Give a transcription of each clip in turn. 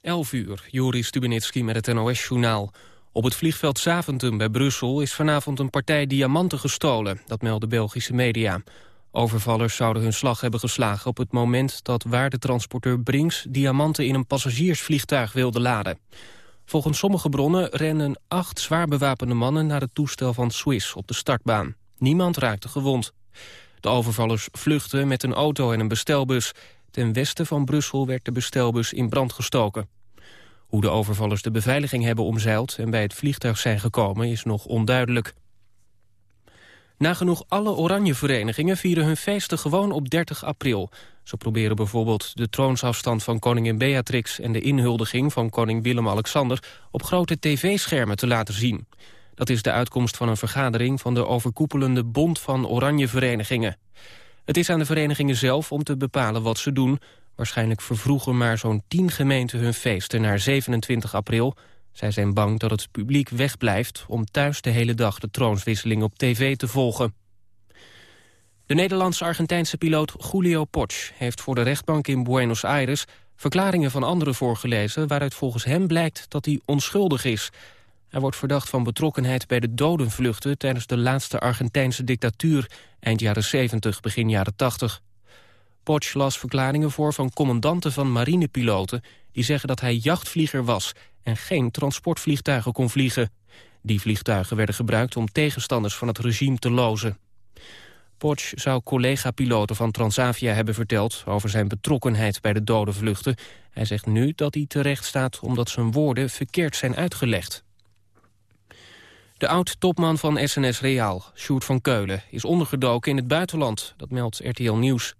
11 uur, Joris Stubenitski met het NOS-journaal. Op het vliegveld Zaventem bij Brussel is vanavond een partij diamanten gestolen. Dat melden Belgische media. Overvallers zouden hun slag hebben geslagen op het moment dat waardetransporteur Brinks diamanten in een passagiersvliegtuig wilde laden. Volgens sommige bronnen rennen acht zwaar bewapende mannen naar het toestel van Swiss op de startbaan. Niemand raakte gewond. De overvallers vluchtten met een auto en een bestelbus. Ten westen van Brussel werd de bestelbus in brand gestoken. Hoe de overvallers de beveiliging hebben omzeild en bij het vliegtuig zijn gekomen is nog onduidelijk. Nagenoeg alle oranje verenigingen vieren hun feesten gewoon op 30 april. Ze proberen bijvoorbeeld de troonsafstand van koningin Beatrix... en de inhuldiging van koning Willem-Alexander op grote tv-schermen te laten zien. Dat is de uitkomst van een vergadering van de overkoepelende Bond van Oranje Verenigingen. Het is aan de verenigingen zelf om te bepalen wat ze doen. Waarschijnlijk vervroegen maar zo'n 10 gemeenten hun feesten naar 27 april. Zij zijn bang dat het publiek wegblijft om thuis de hele dag de troonswisseling op tv te volgen. De Nederlandse-Argentijnse piloot Julio Poch heeft voor de rechtbank in Buenos Aires verklaringen van anderen voorgelezen waaruit volgens hem blijkt dat hij onschuldig is. Hij wordt verdacht van betrokkenheid bij de dodenvluchten... tijdens de laatste Argentijnse dictatuur, eind jaren 70, begin jaren 80. Potsch las verklaringen voor van commandanten van marinepiloten... die zeggen dat hij jachtvlieger was en geen transportvliegtuigen kon vliegen. Die vliegtuigen werden gebruikt om tegenstanders van het regime te lozen. Potsch zou collega-piloten van Transavia hebben verteld... over zijn betrokkenheid bij de dodenvluchten. Hij zegt nu dat hij terecht staat omdat zijn woorden verkeerd zijn uitgelegd. De oud-topman van SNS Reaal, Sjoerd van Keulen, is ondergedoken in het buitenland. Dat meldt RTL Nieuws.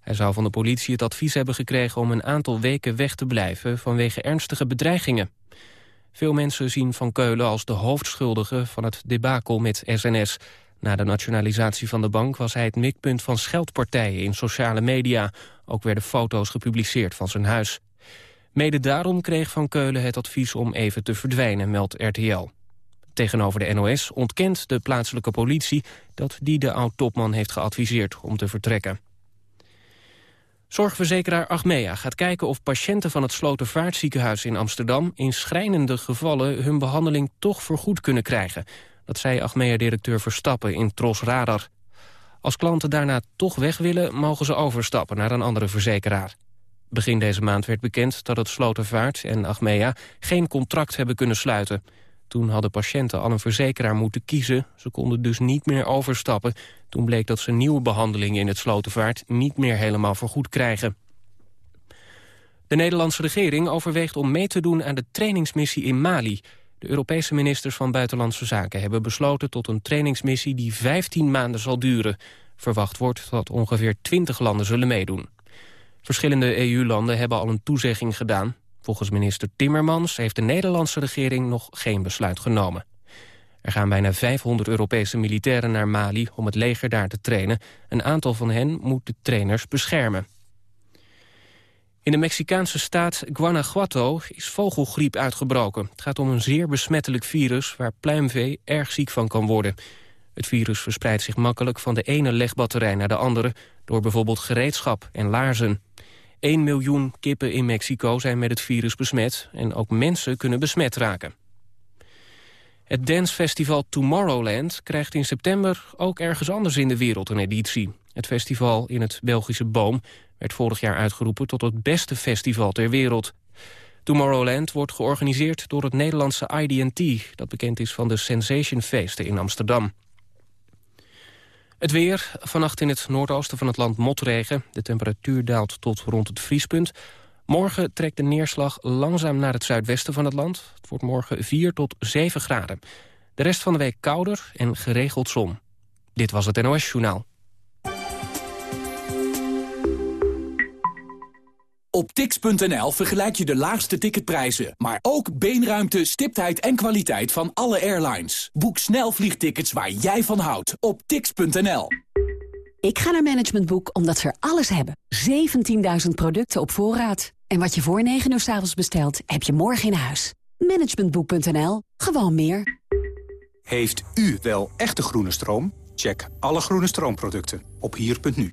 Hij zou van de politie het advies hebben gekregen om een aantal weken weg te blijven vanwege ernstige bedreigingen. Veel mensen zien Van Keulen als de hoofdschuldige van het debakel met SNS. Na de nationalisatie van de bank was hij het mikpunt van scheldpartijen in sociale media. Ook werden foto's gepubliceerd van zijn huis. Mede daarom kreeg Van Keulen het advies om even te verdwijnen, meldt RTL. Tegenover de NOS ontkent de plaatselijke politie dat die de oud-topman heeft geadviseerd om te vertrekken. Zorgverzekeraar Achmea gaat kijken of patiënten van het Slotervaartziekenhuis in Amsterdam in schrijnende gevallen hun behandeling toch vergoed kunnen krijgen. Dat zei Achmea-directeur Verstappen in Tros Radar. Als klanten daarna toch weg willen, mogen ze overstappen naar een andere verzekeraar. Begin deze maand werd bekend dat het Slotervaart en Achmea geen contract hebben kunnen sluiten. Toen hadden patiënten al een verzekeraar moeten kiezen. Ze konden dus niet meer overstappen. Toen bleek dat ze nieuwe behandelingen in het Slotenvaart... niet meer helemaal vergoed krijgen. De Nederlandse regering overweegt om mee te doen aan de trainingsmissie in Mali. De Europese ministers van Buitenlandse Zaken hebben besloten tot een trainingsmissie die 15 maanden zal duren. Verwacht wordt dat ongeveer 20 landen zullen meedoen. Verschillende EU-landen hebben al een toezegging gedaan. Volgens minister Timmermans heeft de Nederlandse regering nog geen besluit genomen. Er gaan bijna 500 Europese militairen naar Mali om het leger daar te trainen. Een aantal van hen moet de trainers beschermen. In de Mexicaanse staat Guanajuato is vogelgriep uitgebroken. Het gaat om een zeer besmettelijk virus waar pluimvee erg ziek van kan worden. Het virus verspreidt zich makkelijk van de ene legbatterij naar de andere... door bijvoorbeeld gereedschap en laarzen. 1 miljoen kippen in Mexico zijn met het virus besmet... en ook mensen kunnen besmet raken. Het dancefestival Tomorrowland krijgt in september ook ergens anders in de wereld een editie. Het festival in het Belgische Boom werd vorig jaar uitgeroepen tot het beste festival ter wereld. Tomorrowland wordt georganiseerd door het Nederlandse IDT... dat bekend is van de Sensation Feesten in Amsterdam. Het weer, vannacht in het noordoosten van het land motregen. De temperatuur daalt tot rond het vriespunt. Morgen trekt de neerslag langzaam naar het zuidwesten van het land. Het wordt morgen 4 tot 7 graden. De rest van de week kouder en geregeld zon. Dit was het NOS Journaal. Op tix.nl vergelijk je de laagste ticketprijzen, maar ook beenruimte, stiptheid en kwaliteit van alle airlines. Boek snel vliegtickets waar jij van houdt op tix.nl. Ik ga naar Management Boek omdat ze er alles hebben. 17.000 producten op voorraad. En wat je voor 9 uur s avonds bestelt, heb je morgen in huis. Managementboek.nl. Gewoon meer. Heeft u wel echte groene stroom? Check alle groene stroomproducten op hier.nu.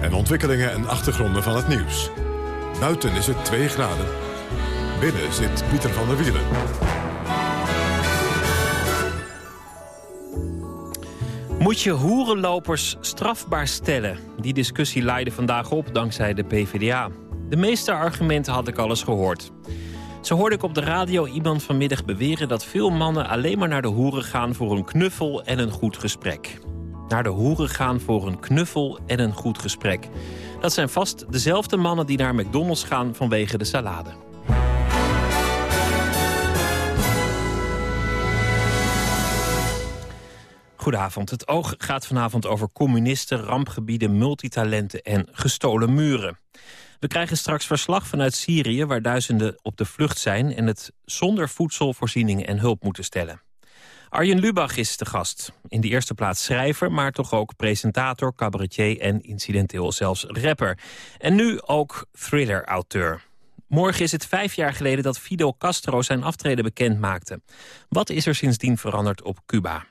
en ontwikkelingen en achtergronden van het nieuws. Buiten is het 2 graden. Binnen zit Pieter van der Wielen. Moet je hoerenlopers strafbaar stellen? Die discussie leidde vandaag op dankzij de PvdA. De meeste argumenten had ik al eens gehoord. Zo hoorde ik op de radio iemand vanmiddag beweren... dat veel mannen alleen maar naar de hoeren gaan voor een knuffel en een goed gesprek. Naar de hoeren gaan voor een knuffel en een goed gesprek. Dat zijn vast dezelfde mannen die naar McDonald's gaan vanwege de salade. Goedenavond. Het oog gaat vanavond over communisten, rampgebieden, multitalenten en gestolen muren. We krijgen straks verslag vanuit Syrië... waar duizenden op de vlucht zijn... en het zonder voedselvoorzieningen en hulp moeten stellen. Arjen Lubach is de gast. In de eerste plaats schrijver, maar toch ook presentator, cabaretier... en incidenteel zelfs rapper. En nu ook thriller-auteur. Morgen is het vijf jaar geleden dat Fidel Castro zijn aftreden bekend maakte. Wat is er sindsdien veranderd op Cuba?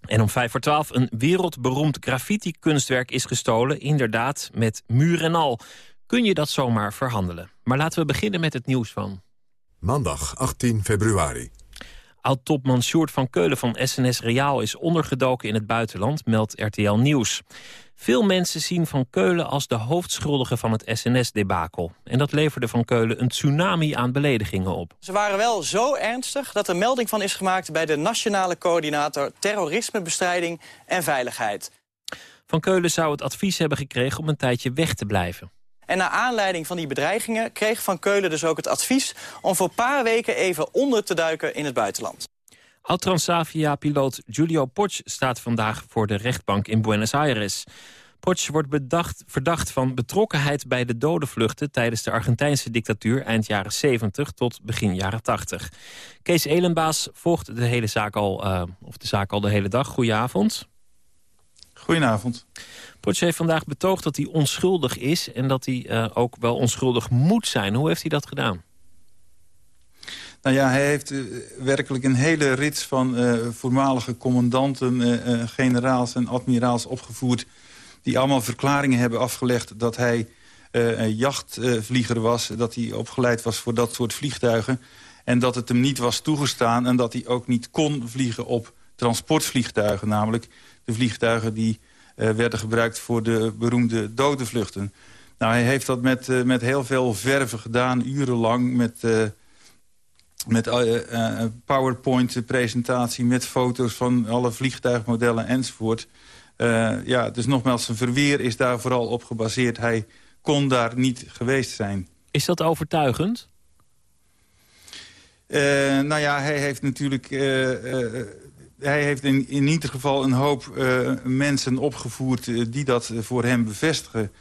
En om vijf voor twaalf een wereldberoemd graffiti-kunstwerk is gestolen. Inderdaad, met muur en al. Kun je dat zomaar verhandelen? Maar laten we beginnen met het nieuws van... Maandag 18 februari. Oud-topman Sjoerd van Keulen van SNS Reaal is ondergedoken in het buitenland, meldt RTL Nieuws. Veel mensen zien Van Keulen als de hoofdschuldige van het SNS-debakel. En dat leverde Van Keulen een tsunami aan beledigingen op. Ze waren wel zo ernstig dat er melding van is gemaakt... bij de Nationale Coördinator Terrorismebestrijding en Veiligheid. Van Keulen zou het advies hebben gekregen om een tijdje weg te blijven. En naar aanleiding van die bedreigingen kreeg Van Keulen dus ook het advies... om voor een paar weken even onder te duiken in het buitenland. Oud-Transavia-piloot Giulio Poch staat vandaag voor de rechtbank in Buenos Aires. Poch wordt bedacht, verdacht van betrokkenheid bij de dodenvluchten... tijdens de Argentijnse dictatuur eind jaren 70 tot begin jaren 80. Kees Elenbaas volgt de hele zaak al, uh, of de zaak al de hele dag. Goedenavond. Goedenavond. Poch heeft vandaag betoogd dat hij onschuldig is... en dat hij uh, ook wel onschuldig moet zijn. Hoe heeft hij dat gedaan? Nou ja, hij heeft uh, werkelijk een hele rits van uh, voormalige commandanten, generaals en admiraals opgevoerd... die allemaal verklaringen hebben afgelegd dat hij een jachtvlieger was... dat hij opgeleid was voor dat soort vliegtuigen... en dat het hem niet was toegestaan en dat hij ook niet kon vliegen op transportvliegtuigen... namelijk de vliegtuigen die uh, werden gebruikt voor de beroemde dodenvluchten. Nou, hij heeft dat met, uh, met heel veel verven gedaan, urenlang... met, uh, met PowerPoint-presentatie, met foto's van alle vliegtuigmodellen enzovoort. ja, dus nogmaals, zijn verweer is daar vooral op gebaseerd. Hij kon daar niet geweest zijn. Is dat overtuigend? nou ja, hij heeft natuurlijk hij heeft in, in ieder geval een hoop uh, mensen opgevoerd uh, die dat voor hem bevestigen.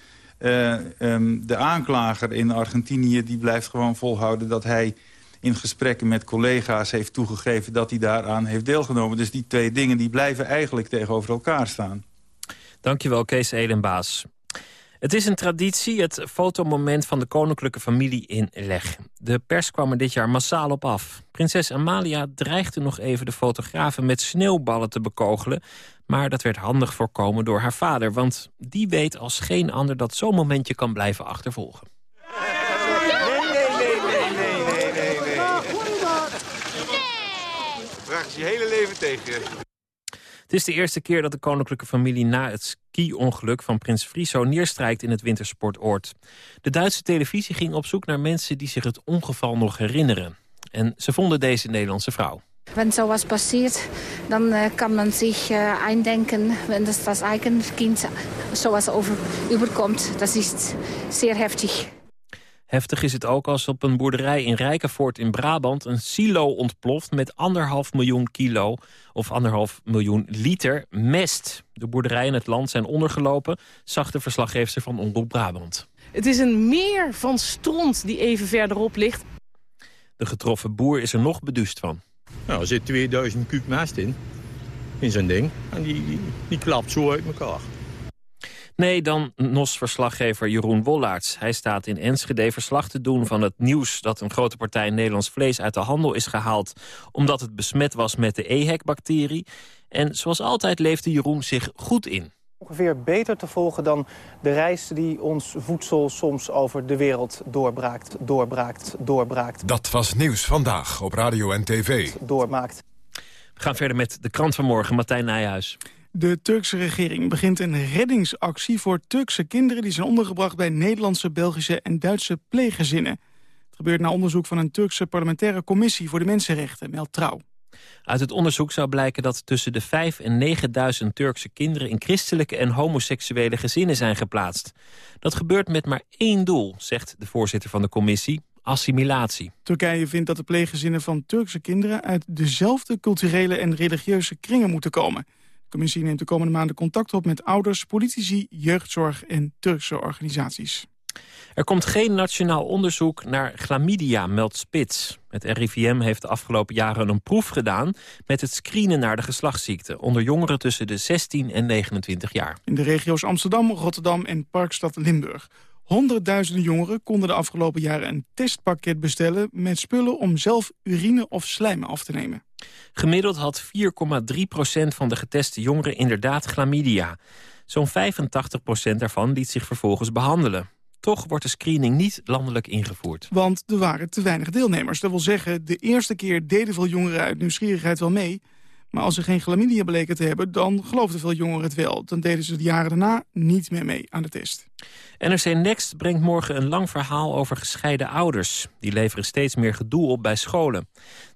Um, de aanklager in Argentinië die blijft gewoon volhouden dat hij in gesprekken met collega's heeft toegegeven dat hij daaraan heeft deelgenomen. Dus die twee dingen die blijven eigenlijk tegenover elkaar staan. Dankjewel Kees Edenbaas. Het is een traditie, het fotomoment van de koninklijke familie in Leg. De pers kwam er dit jaar massaal op af. Prinses Amalia dreigde nog even de fotografen met sneeuwballen te bekogelen... maar dat werd handig voorkomen door haar vader... want die weet als geen ander dat zo'n momentje kan blijven achtervolgen. Je hele leven tegen Het is de eerste keer dat de koninklijke familie na het ski-ongeluk van prins Friso neerstrijkt in het wintersportoord. De Duitse televisie ging op zoek naar mensen die zich het ongeval nog herinneren. En ze vonden deze Nederlandse vrouw. Wenn sowas passiert, dann äh, kann man sich äh, eindenken, wenn das eigene Kind sowas over. Das ist sehr heftig. Heftig is het ook als op een boerderij in Rijkenvoort in Brabant... een silo ontploft met anderhalf miljoen kilo of anderhalf miljoen liter mest. De boerderijen in het land zijn ondergelopen, zag de verslaggever van Omroep Brabant. Het is een meer van stront die even verderop ligt. De getroffen boer is er nog beduust van. Nou, er zit 2000 kuub mest in, in zo'n ding. En die, die, die klapt zo uit elkaar. Nee, dan NOS-verslaggever Jeroen Wollaerts. Hij staat in Enschede verslag te doen van het nieuws... dat een grote partij Nederlands vlees uit de handel is gehaald... omdat het besmet was met de EHEC-bacterie. En zoals altijd leefde Jeroen zich goed in. Ongeveer beter te volgen dan de reis die ons voedsel soms over de wereld doorbraakt, doorbraakt, doorbraakt. Dat was Nieuws Vandaag op Radio en TV. Doormaakt. We gaan verder met de krant van morgen, Martijn Nijhuis. De Turkse regering begint een reddingsactie voor Turkse kinderen... die zijn ondergebracht bij Nederlandse, Belgische en Duitse pleeggezinnen. Het gebeurt na onderzoek van een Turkse parlementaire commissie... voor de mensenrechten, meldt Trouw. Uit het onderzoek zou blijken dat tussen de 5 en 9.000 Turkse kinderen... in christelijke en homoseksuele gezinnen zijn geplaatst. Dat gebeurt met maar één doel, zegt de voorzitter van de commissie, assimilatie. Turkije vindt dat de pleeggezinnen van Turkse kinderen... uit dezelfde culturele en religieuze kringen moeten komen. De commissie neemt de komende maanden contact op met ouders, politici, jeugdzorg en Turkse organisaties. Er komt geen nationaal onderzoek naar chlamydia, meldt Spits. Het RIVM heeft de afgelopen jaren een proef gedaan... met het screenen naar de geslachtsziekte... onder jongeren tussen de 16 en 29 jaar. In de regio's Amsterdam, Rotterdam en Parkstad Limburg. Honderdduizenden jongeren konden de afgelopen jaren een testpakket bestellen... met spullen om zelf urine of slijm af te nemen. Gemiddeld had 4,3% van de geteste jongeren inderdaad chlamydia. Zo'n 85% daarvan liet zich vervolgens behandelen. Toch wordt de screening niet landelijk ingevoerd. Want er waren te weinig deelnemers. Dat wil zeggen, de eerste keer deden veel jongeren uit nieuwsgierigheid wel mee... Maar als ze geen chlamydia bleken te hebben, dan geloofden veel jongeren het wel. Dan deden ze de jaren daarna niet meer mee aan de test. NRC Next brengt morgen een lang verhaal over gescheiden ouders. Die leveren steeds meer gedoe op bij scholen.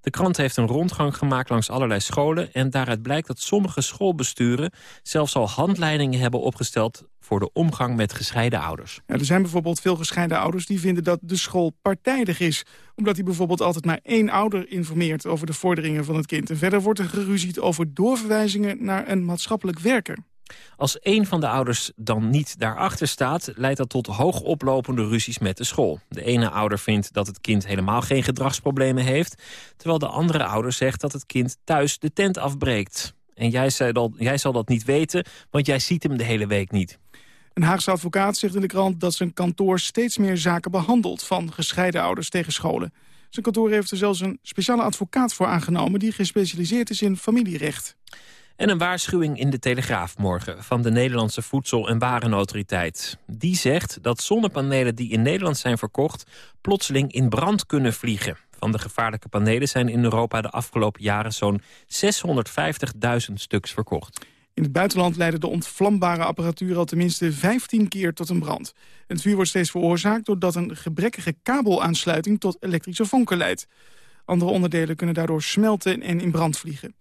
De krant heeft een rondgang gemaakt langs allerlei scholen... en daaruit blijkt dat sommige schoolbesturen zelfs al handleidingen hebben opgesteld voor de omgang met gescheiden ouders. Er zijn bijvoorbeeld veel gescheiden ouders die vinden dat de school partijdig is. Omdat hij bijvoorbeeld altijd maar één ouder informeert over de vorderingen van het kind. En verder wordt er geruzied over doorverwijzingen naar een maatschappelijk werker. Als een van de ouders dan niet daarachter staat... leidt dat tot hoogoplopende ruzies met de school. De ene ouder vindt dat het kind helemaal geen gedragsproblemen heeft... terwijl de andere ouder zegt dat het kind thuis de tent afbreekt. En jij, zal, jij zal dat niet weten, want jij ziet hem de hele week niet. Een Haagse advocaat zegt in de krant dat zijn kantoor steeds meer zaken behandelt... van gescheiden ouders tegen scholen. Zijn kantoor heeft er zelfs een speciale advocaat voor aangenomen... die gespecialiseerd is in familierecht. En een waarschuwing in de Telegraaf morgen van de Nederlandse Voedsel- en Warenautoriteit. Die zegt dat zonnepanelen die in Nederland zijn verkocht... plotseling in brand kunnen vliegen. Van de gevaarlijke panelen zijn in Europa de afgelopen jaren zo'n 650.000 stuks verkocht. In het buitenland leidde de ontvlambare apparatuur al tenminste 15 keer tot een brand. Het vuur wordt steeds veroorzaakt doordat een gebrekkige kabelaansluiting tot elektrische vonken leidt. Andere onderdelen kunnen daardoor smelten en in brand vliegen.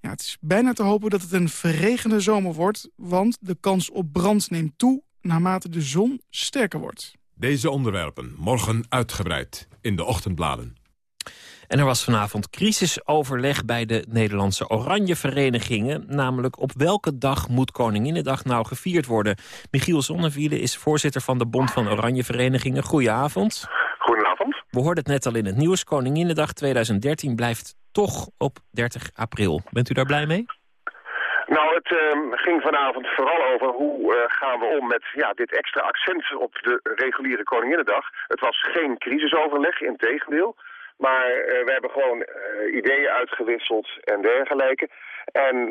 Ja, het is bijna te hopen dat het een verregende zomer wordt... want de kans op brand neemt toe naarmate de zon sterker wordt. Deze onderwerpen morgen uitgebreid in de ochtendbladen. En er was vanavond crisisoverleg bij de Nederlandse Oranje Verenigingen. Namelijk op welke dag moet Koninginnedag nou gevierd worden? Michiel Zonnewiele is voorzitter van de Bond van Oranje Verenigingen. Goedenavond. Goedenavond. We hoorden het net al in het nieuws. Koninginnedag 2013 blijft toch op 30 april. Bent u daar blij mee? Nou, het uh, ging vanavond vooral over hoe uh, gaan we om met ja, dit extra accent op de reguliere Koninginnedag. Het was geen crisisoverleg, in tegendeel. Maar uh, we hebben gewoon uh, ideeën uitgewisseld en dergelijke. En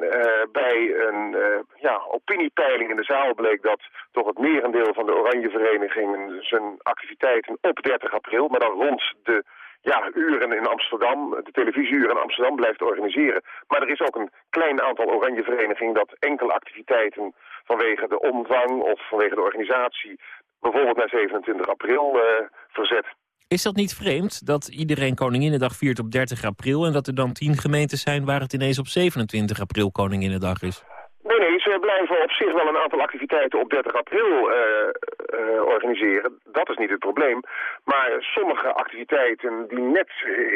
bij een ja, opiniepeiling in de zaal bleek dat toch het merendeel van de Oranje Verenigingen zijn activiteiten op 30 april, maar dan rond de ja, uren in Amsterdam, de televisieuren in Amsterdam blijft organiseren. Maar er is ook een klein aantal oranje verenigingen dat enkele activiteiten vanwege de omvang of vanwege de organisatie bijvoorbeeld naar 27 april uh, verzet. Is dat niet vreemd dat iedereen Koninginnedag viert op 30 april... en dat er dan tien gemeenten zijn waar het ineens op 27 april Koninginnedag is? Nee, ze blijven op zich wel een aantal activiteiten op 30 april uh, uh, organiseren. Dat is niet het probleem. Maar sommige activiteiten die net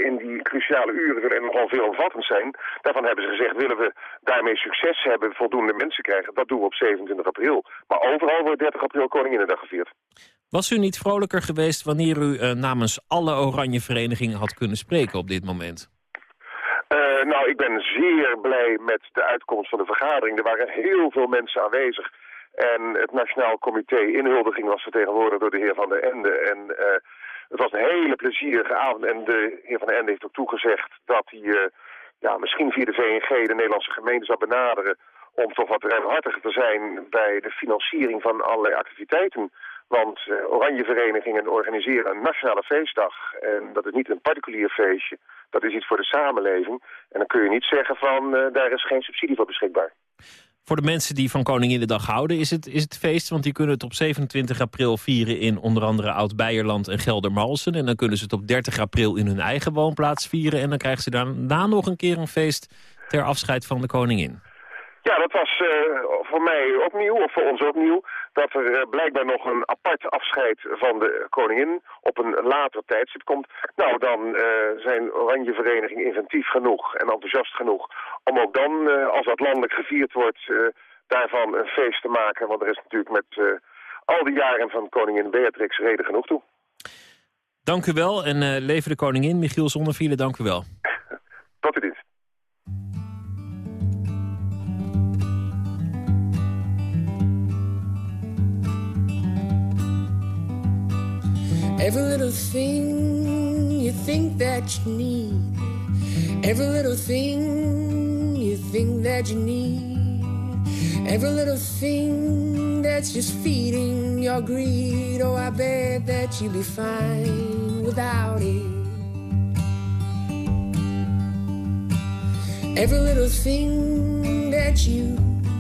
in die cruciale uren en nogal veelomvattend zijn... daarvan hebben ze gezegd, willen we daarmee succes hebben, voldoende mensen krijgen... dat doen we op 27 april. Maar overal wordt 30 april Koninginnedag gevierd. Was u niet vrolijker geweest wanneer u namens alle oranje verenigingen had kunnen spreken op dit moment? Uh, nou, ik ben zeer blij met de uitkomst van de vergadering. Er waren heel veel mensen aanwezig. En het Nationaal Comité Inhuldiging was vertegenwoordigd door de heer Van der Ende. En uh, het was een hele plezierige avond. En de heer Van der Ende heeft ook toegezegd dat hij uh, ja, misschien via de VNG de Nederlandse gemeente zou benaderen... om toch wat ruimhartiger te zijn bij de financiering van allerlei activiteiten. Want uh, oranje verenigingen organiseren een nationale feestdag. En dat is niet een particulier feestje. Dat is iets voor de samenleving. En dan kun je niet zeggen van uh, daar is geen subsidie voor beschikbaar. Voor de mensen die van Koninginnedag houden is het, is het feest. Want die kunnen het op 27 april vieren in onder andere Oud-Beierland en Geldermalsen. En dan kunnen ze het op 30 april in hun eigen woonplaats vieren. En dan krijgen ze daarna nog een keer een feest ter afscheid van de koningin. Ja, dat was uh, voor mij ook nieuw, of voor ons ook nieuw dat er uh, blijkbaar nog een apart afscheid van de koningin op een later tijdstip komt. Nou, dan uh, zijn Oranje Vereniging inventief genoeg en enthousiast genoeg om ook dan, als dat landelijk gevierd wordt, daarvan een feest te maken. Want er is natuurlijk met al die jaren van koningin Beatrix reden genoeg toe. Dank u wel en leven de koningin. Michiel Zonnevielen, dank u wel. Tot uw dienst. Every little thing you think that you need. Every little thing you think that you need. Every little thing that's just feeding your greed. Oh, I bet that you'd be fine without it. Every little thing that you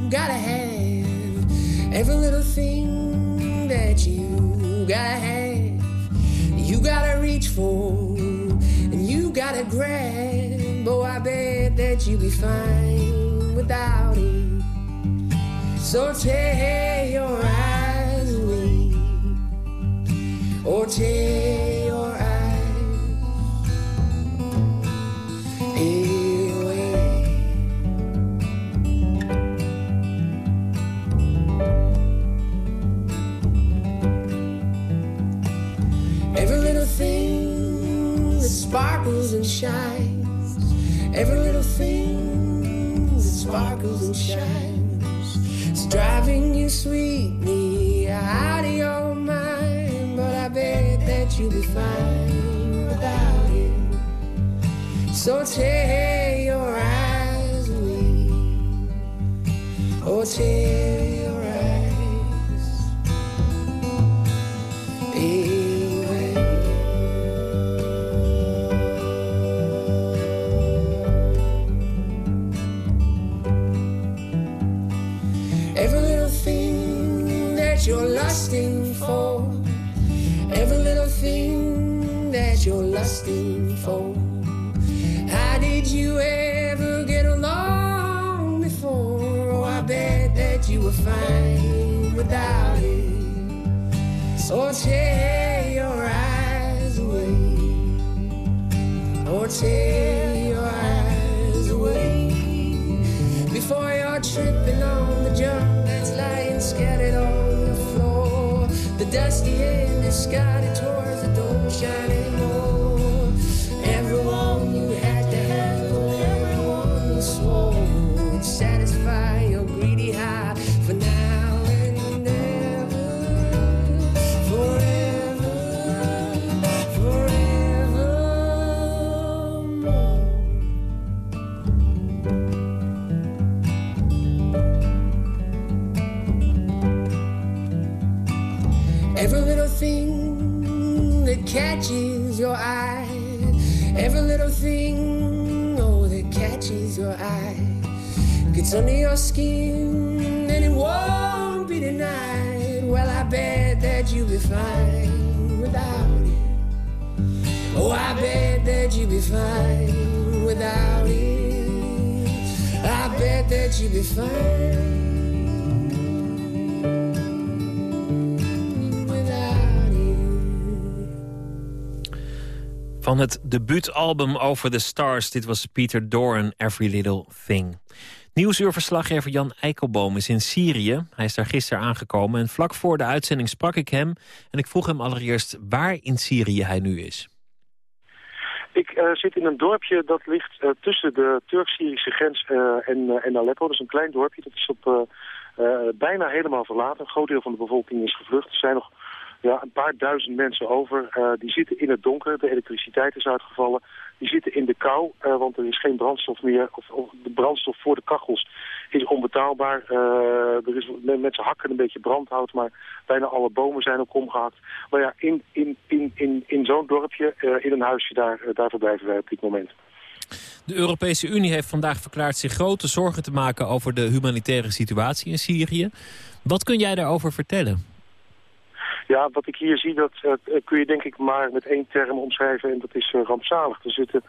gotta have. Every little thing that you gotta have. You gotta reach for and you gotta grab. Oh, I bet that you'll be fine without it. So tear your eyes away, or tear shines. Every little thing sparkles and shines. It's driving you sweetly out of your mind. But I bet that you'll be fine without it. So tear your eyes away. Oh, tear you're for. How did you ever get along before? Oh, I bet that you were fine without it. So tear your eyes away. Or tear gets under your skin and it won't be denied. Well, I bet that you'll be fine without it. Oh, I bet that you'll be fine without it. I bet that you'll be fine. Van het debuutalbum Over the Stars. Dit was Peter Doran, Every Little Thing. Nieuwsuurverslaggever Jan Eikelboom is in Syrië. Hij is daar gisteren aangekomen en vlak voor de uitzending sprak ik hem... en ik vroeg hem allereerst waar in Syrië hij nu is. Ik uh, zit in een dorpje dat ligt uh, tussen de Turk-Syrische grens uh, en, en Aleppo. Dat is een klein dorpje, dat is op bijna helemaal verlaten. Een groot deel van de bevolking is gevlucht. Er zijn nog ja, een paar duizend mensen over. Die zitten in het donker, de elektriciteit is uitgevallen. Die zitten in de kou, uh, want er is geen brandstof meer. Of, of, de brandstof voor de kachels is onbetaalbaar. Uh, er is, mensen hakken een beetje brandhout, maar bijna alle bomen zijn ook omgehakt. Maar ja, in, in, in, in, in zo'n dorpje, in een huisje, daar, daar verblijven wij op dit moment. De Europese Unie heeft vandaag verklaard zich grote zorgen te maken over de humanitaire situatie in Syrië. Wat kun jij daarover vertellen? Ja, wat ik hier zie, dat uh, kun je denk ik maar met één term omschrijven en dat is uh, rampzalig. Er zitten,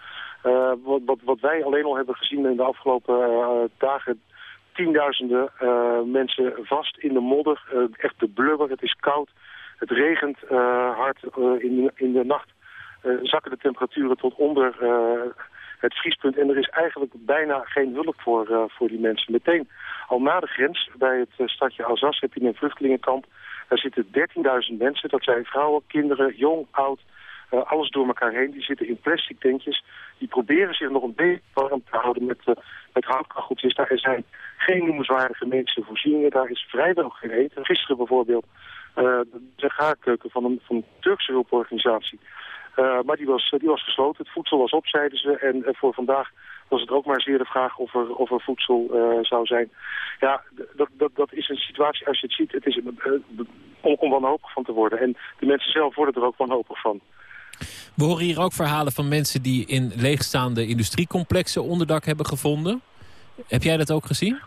wat, wat, wij alleen al hebben gezien in de afgelopen dagen, tienduizenden mensen vast in de modder. echt de blubber, het is koud, het regent hard. in, de, in de nacht zakken de temperaturen tot onder het vriespunt. En er is eigenlijk bijna geen hulp voor, voor die mensen. Meteen al na de grens, bij het stadje Alsace, heb je een vluchtelingenkamp daar zitten 13.000 mensen. Dat zijn vrouwen, kinderen, jong, oud, uh, alles door elkaar heen. Die zitten in plastic tentjes. Die proberen zich nog een beetje warm te houden met, uh, met houtkacheltjes. Daar zijn geen noemenswaardige medische voorzieningen. Daar is vrijwel geen eten. Gisteren bijvoorbeeld uh, de gaarkeuken van een, van een Turkse hulporganisatie. maar die was, die was gesloten. Het voedsel was op, zeiden ze. En voor vandaag was het ook maar zeer de vraag of er, of er voedsel uh, zou zijn. Ja, dat, dat, dat is een situatie, als je het ziet, het is uh, om, om wanhopig van te worden. En de mensen zelf worden er ook wanhopig van. We horen hier ook verhalen van mensen die in leegstaande industriecomplexen onderdak hebben gevonden. Heb jij dat ook gezien?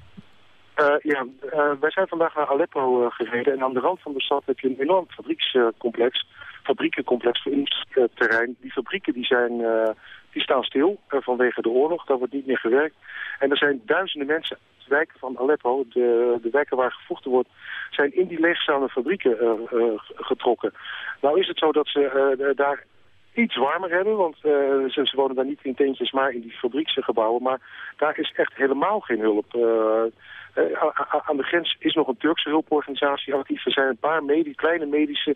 Uh, ja, uh, wij zijn vandaag naar Aleppo uh, gereden en aan de rand van de stad heb je een enorm fabriekscomplex, fabriekencomplex voor industrieterrein. Die fabrieken die zijn die staan stil uh, vanwege de oorlog. Daar wordt niet meer gewerkt. En er zijn duizenden mensen de wijken van Aleppo, de, de wijken waar gevochten wordt, zijn in die leegstaande fabrieken uh, getrokken. Nou is het zo dat ze daar iets warmer hebben, want ze, wonen daar niet in tentjes, maar in die fabrieksgebouwen. Maar daar is echt helemaal geen hulp. aan de grens is nog een Turkse hulporganisatie actief. Er zijn een paar medi kleine medische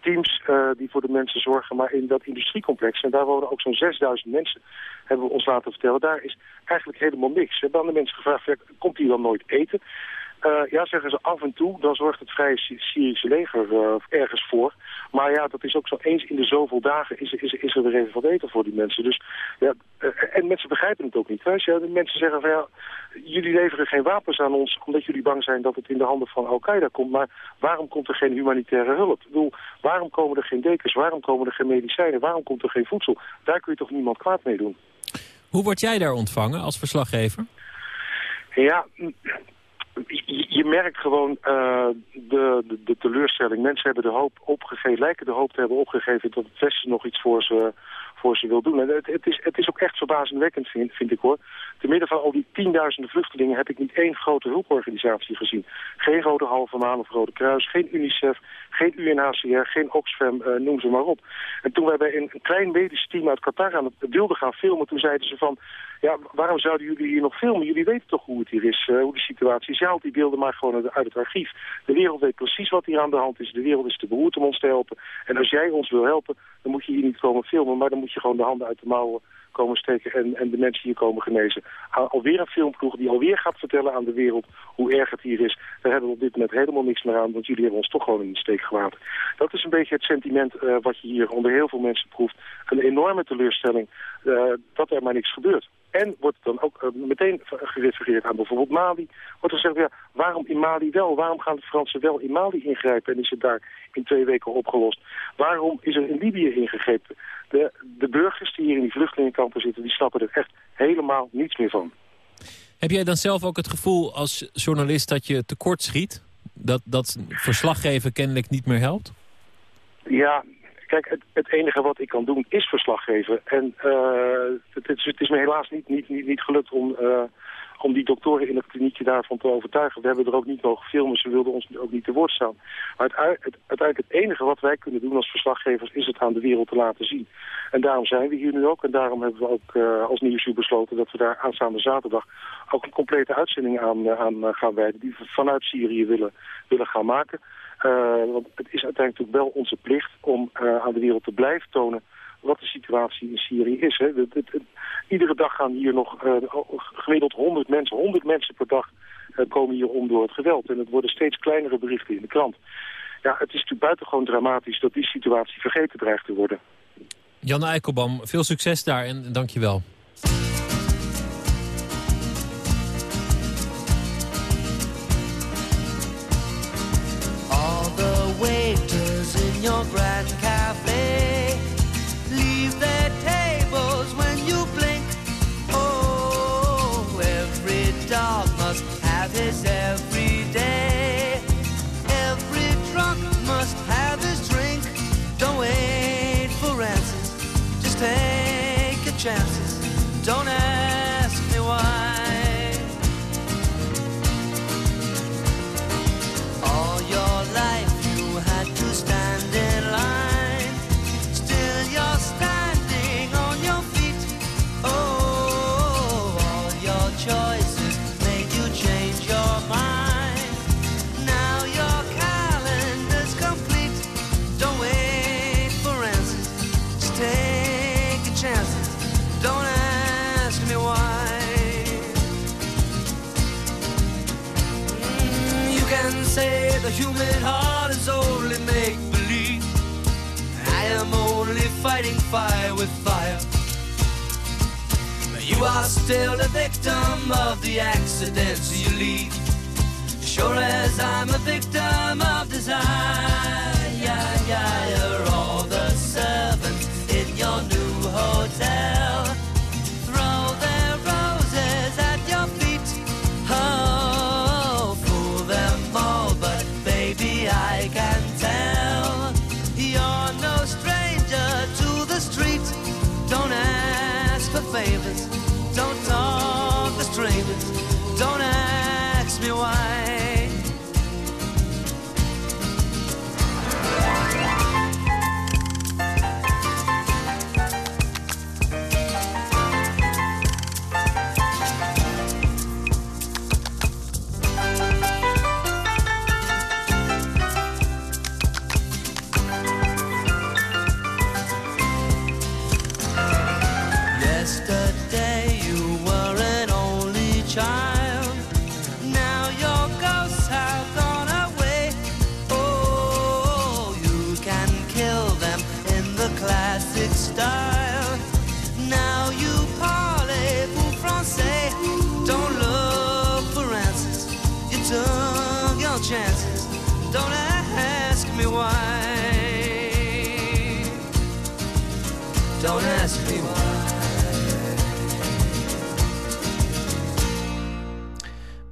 teams uh, die voor de mensen zorgen. Maar in dat industriecomplex, en daar wonen ook zo'n 6000 mensen, hebben we ons laten vertellen, daar is eigenlijk helemaal niks. We hebben aan de mensen gevraagd, komt hier dan nooit eten? Uh, ja, zeggen ze af en toe, dan zorgt het Vrije Syrische leger uh, ergens voor. Maar ja, dat is ook zo eens in de zoveel dagen is, is, is er weer even wat eten voor die mensen. Dus, ja, uh, en mensen begrijpen het ook niet. Hè? de mensen zeggen van ja, jullie leveren geen wapens aan ons omdat jullie bang zijn dat het in de handen van Al-Qaeda komt. Maar waarom komt er geen humanitaire hulp? Ik bedoel, waarom komen er geen dekens? Waarom komen er geen medicijnen? Waarom komt er geen voedsel? Daar kun je toch niemand kwaad mee doen? Hoe word jij daar ontvangen als verslaggever? Ja, je, merkt gewoon uh, de, de, de, teleurstelling. Mensen hebben de hoop opgegeven, lijken de hoop te hebben opgegeven dat het Westen nog iets voor ze, voor ze wil doen. En het, het, is, het is ook echt verbazingwekkend, vind, vind ik hoor. Te midden van al die tienduizenden vluchtelingen heb ik niet één grote hulporganisatie gezien. Geen Rode Halve Maan of Rode Kruis, geen UNICEF, geen UNHCR, geen Oxfam, uh, noem ze maar op. En toen wij bij een, een klein medisch team uit Qatar aan het wilden gaan filmen, toen zeiden ze van... Ja, waarom zouden jullie hier nog filmen? Jullie weten toch hoe het hier is, uh, hoe de situatie is. Ja, die beelden maar gewoon uit het archief. De wereld weet precies wat hier aan de hand is. De wereld is te beroerd om ons te helpen. En als jij ons wil helpen, dan moet je hier niet komen filmen, maar dan moet je gewoon de handen uit de mouwen komen steken en, en de mensen hier komen genezen. Alweer een filmploeg die alweer gaat vertellen aan de wereld hoe erg het hier is. Daar hebben we op dit moment helemaal niks meer aan, want jullie hebben ons toch gewoon in de steek gelaten. Dat is een beetje het sentiment uh, wat je hier onder heel veel mensen proeft. Een enorme teleurstelling uh, dat er maar niks gebeurt. En wordt het dan ook uh, meteen gerefereerd aan bijvoorbeeld Mali. Wordt er gezegd, ja, waarom in Mali wel? Waarom gaan de Fransen wel in Mali ingrijpen en is het daar in twee weken opgelost? Waarom is er in Libië ingegrepen? De, de burgers die hier in die vluchtelingenkampen zitten, die snappen er echt helemaal niets meer van. Heb jij dan zelf ook het gevoel als journalist dat je tekort schiet? Dat, dat verslaggeven kennelijk niet meer helpt? Ja, kijk, het, het, enige wat ik kan doen is verslaggeven. En uh, het, het, is, het, is, me helaas niet, niet, niet, niet gelukt om, uh, om die doktoren in het kliniekje daarvan te overtuigen. We hebben er ook niet mogen filmen, ze wilden ons ook niet te woord staan. Maar uiteindelijk het enige wat wij kunnen doen als verslaggevers is het aan de wereld te laten zien. En daarom zijn we hier nu ook. En daarom hebben we ook uh, als Nieuwsuur besloten dat we daar aanstaande zaterdag ook een complete uitzending aan, aan gaan wijden. Die we vanuit Syrië willen, willen gaan maken. Uh, want het is uiteindelijk wel onze plicht om uh, aan de wereld te blijven tonen wat de situatie in Syrië is. Hè. Iedere dag gaan hier nog uh, gemiddeld 100 mensen, 100 mensen per dag komen hier om door het geweld. En het worden steeds kleinere berichten in de krant. Ja, het is natuurlijk buitengewoon dramatisch dat die situatie vergeten dreigt te worden. Jan Eikelbam, veel succes daar en dank je wel. Grand cafe. Leave their tables when you blink. Oh, every dog must have his every day. Every drunk must have his drink. Don't wait for answers, just take your chances. Don't the human heart is only make believe. I am only fighting fire with fire. But you are still the victim of the accidents you lead. Sure as I'm a victim of desire.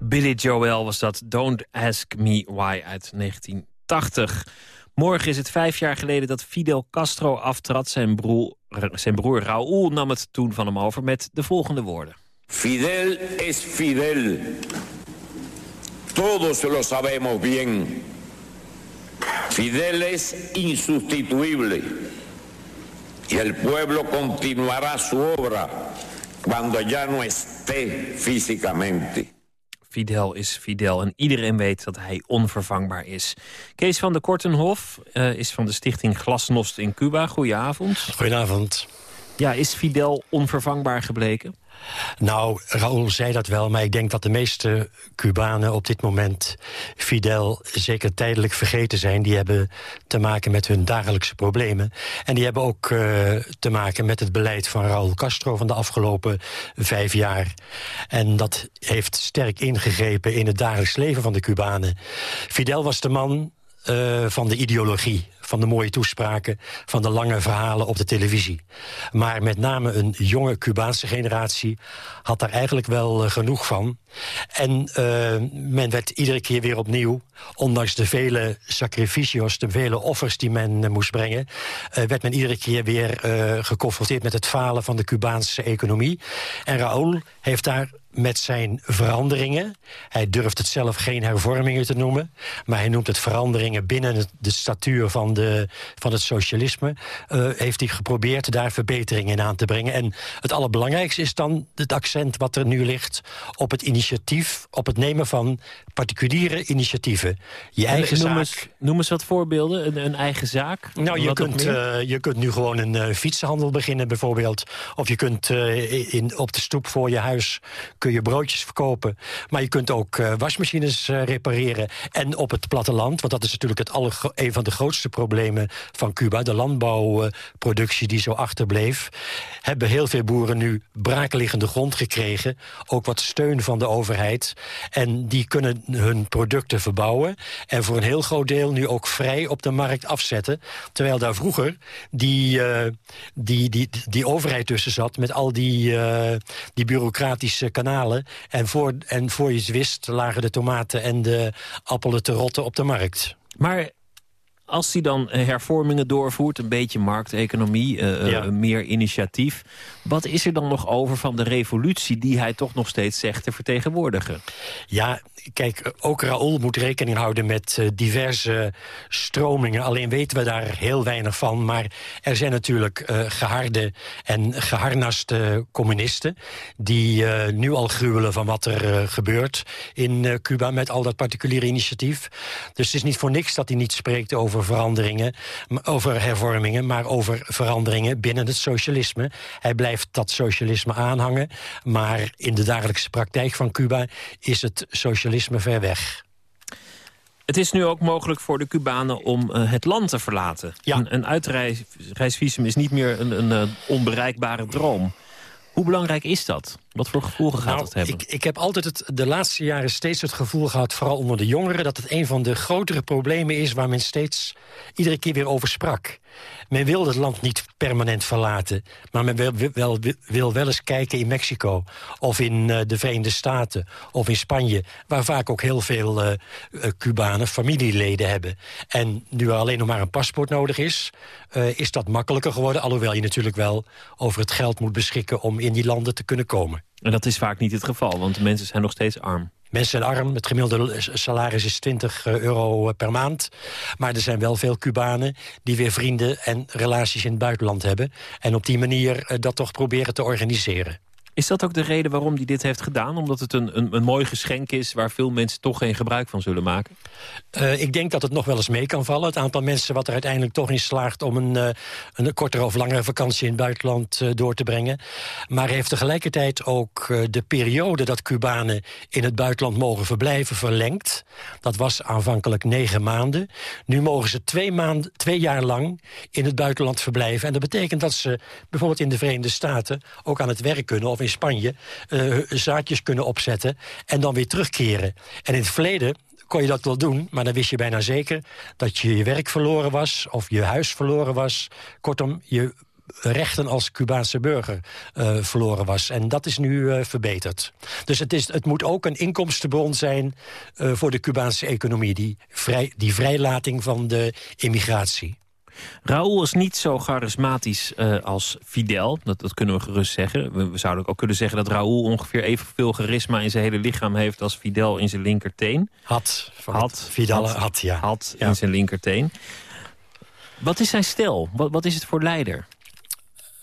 Billy Joel was dat Don't Ask Me Why uit 1980. Morgen is het vijf jaar geleden dat Fidel Castro aftrad. Zijn broer, zijn broer Raúl nam het toen van hem over met de volgende woorden. Fidel es Fidel. Todos lo sabemos bien. Fidel es insustituible. Y el pueblo continuará su obra cuando ya no esté físicamente. Fidel is Fidel en iedereen weet dat hij onvervangbaar is. Kees van der Kortenhof uh, is van de stichting Glasnost in Cuba. Goedenavond. Goedenavond. Ja, is Fidel onvervangbaar gebleken? Nou, Raúl zei dat wel, maar ik denk dat de meeste Cubanen op dit moment Fidel zeker tijdelijk vergeten zijn. Die hebben te maken met hun dagelijkse problemen. En die hebben ook uh, te maken met het beleid van Raúl Castro van de afgelopen vijf jaar. En dat heeft sterk ingegrepen in het dagelijks leven van de Cubanen. Fidel was de man uh, van de ideologie van de mooie toespraken... van de lange verhalen op de televisie. Maar met name een jonge Cubaanse generatie had daar eigenlijk wel uh, genoeg van. En uh, men werd iedere keer weer opnieuw, ondanks de vele sacrificios... de vele offers die men uh, moest brengen... werd men iedere keer weer geconfronteerd met het falen van de Cubaanse economie. En Raúl heeft daar met zijn veranderingen. Hij durft het zelf geen hervormingen te noemen... maar hij noemt het veranderingen binnen de statuur van, de, van het socialisme... Uh, heeft hij geprobeerd daar verbeteringen in aan te brengen. En het allerbelangrijkste is dan het accent wat er nu ligt... op het initiatief, op het nemen van particuliere initiatieven. Je eigen noem zaak... Eens, noem eens wat voorbeelden, een, een eigen zaak. Nou, je kunt, uh, je kunt nu gewoon een uh, fietsenhandel beginnen bijvoorbeeld. Of je kunt in, op de stoep voor je huis kun je broodjes verkopen. Maar je kunt ook wasmachines repareren. En op het platteland, want dat is natuurlijk het aller, een van de grootste problemen van Cuba... de landbouwproductie die zo achterbleef... hebben heel veel boeren nu braakliggende grond gekregen. Ook wat steun van de overheid. En die kunnen hun producten verbouwen. En voor een heel groot deel nu ook vrij op de markt afzetten. Terwijl daar vroeger die, uh, die, die, die, overheid tussen zat... met al die, uh, die bureaucratische kanalen. En voor, en voor je het wist lagen de tomaten en de appelen te rotten op de markt. Maar als hij dan hervormingen doorvoert, een beetje markteconomie, uh, ja. uh, meer initiatief... wat is er dan nog over van de revolutie die hij toch nog steeds zegt te vertegenwoordigen? Ja, kijk, ook Raoul moet rekening houden met uh, diverse stromingen. Alleen weten we daar heel weinig van. Maar er zijn natuurlijk geharde en geharnaste communisten... die nu al gruwelen van wat er gebeurt in Cuba met al dat particuliere initiatief. Dus het is niet voor niks dat hij niet spreekt over veranderingen, over hervormingen... maar over veranderingen binnen het socialisme. Hij blijft dat socialisme aanhangen, maar in de dagelijkse praktijk van Cuba... is het socialisme ver weg. Het is nu ook mogelijk voor de Cubanen om uh, het land te verlaten. Ja. Een, een uitreisvisum is niet meer een, een, een onbereikbare droom. Hoe belangrijk is dat? Wat voor gevoel gaat nou, het hebben? Ik, ik heb altijd het, de laatste jaren steeds het gevoel gehad... vooral onder de jongeren, dat het een van de grotere problemen is... waar men steeds iedere keer weer over sprak. Men wil het land niet permanent verlaten... maar men wil wel, wil wel eens kijken in Mexico... of in uh, de Verenigde Staten of in Spanje... waar vaak ook heel veel uh, Cubanen familieleden hebben. En nu er alleen nog maar een paspoort nodig is... Uh, is dat makkelijker geworden. Alhoewel je natuurlijk wel over het geld moet beschikken... om in die landen te kunnen komen. En dat is vaak niet het geval, want de mensen zijn nog steeds arm. Mensen zijn arm, het gemiddelde salaris is 20 euro per maand. Maar er zijn wel veel Cubanen die weer vrienden en relaties in het buitenland hebben. En op die manier dat toch proberen te organiseren. Is dat ook de reden waarom hij dit heeft gedaan? Omdat het een, een, een mooi geschenk is waar veel mensen toch geen gebruik van zullen maken? Uh, ik denk dat het nog wel eens mee kan vallen. Het aantal mensen wat er uiteindelijk toch in slaagt... om een, uh, een kortere of langere vakantie in het buitenland uh, door te brengen. Maar heeft tegelijkertijd ook de periode dat Cubanen in het buitenland mogen verblijven verlengd. Dat was aanvankelijk negen maanden. Nu mogen ze twee, maand, twee jaar lang in het buitenland verblijven. En dat betekent dat ze bijvoorbeeld in de Verenigde Staten... ook aan het werk kunnen of in Spanje uh, zaadjes kunnen opzetten en dan weer terugkeren. En in het verleden kon je dat wel doen, maar dan wist je bijna zeker... dat je je werk verloren was of je huis verloren was. Kortom, je rechten als Cubaanse burger uh, verloren was. En dat is nu uh, verbeterd. Dus het, is, het moet ook een inkomstenbron zijn voor de Cubaanse economie... Die, vrij, die vrijlating van de immigratie. Raúl is niet zo charismatisch uh, als Fidel. Dat, dat kunnen we gerust zeggen. We, we, zouden ook kunnen zeggen dat Raúl ongeveer evenveel charisma in zijn hele lichaam heeft als Fidel in zijn linkerteen. Had. Had. Fidel had, had ja. Had ja. in zijn linkerteen. Wat is zijn stijl? Wat, wat is het voor leider?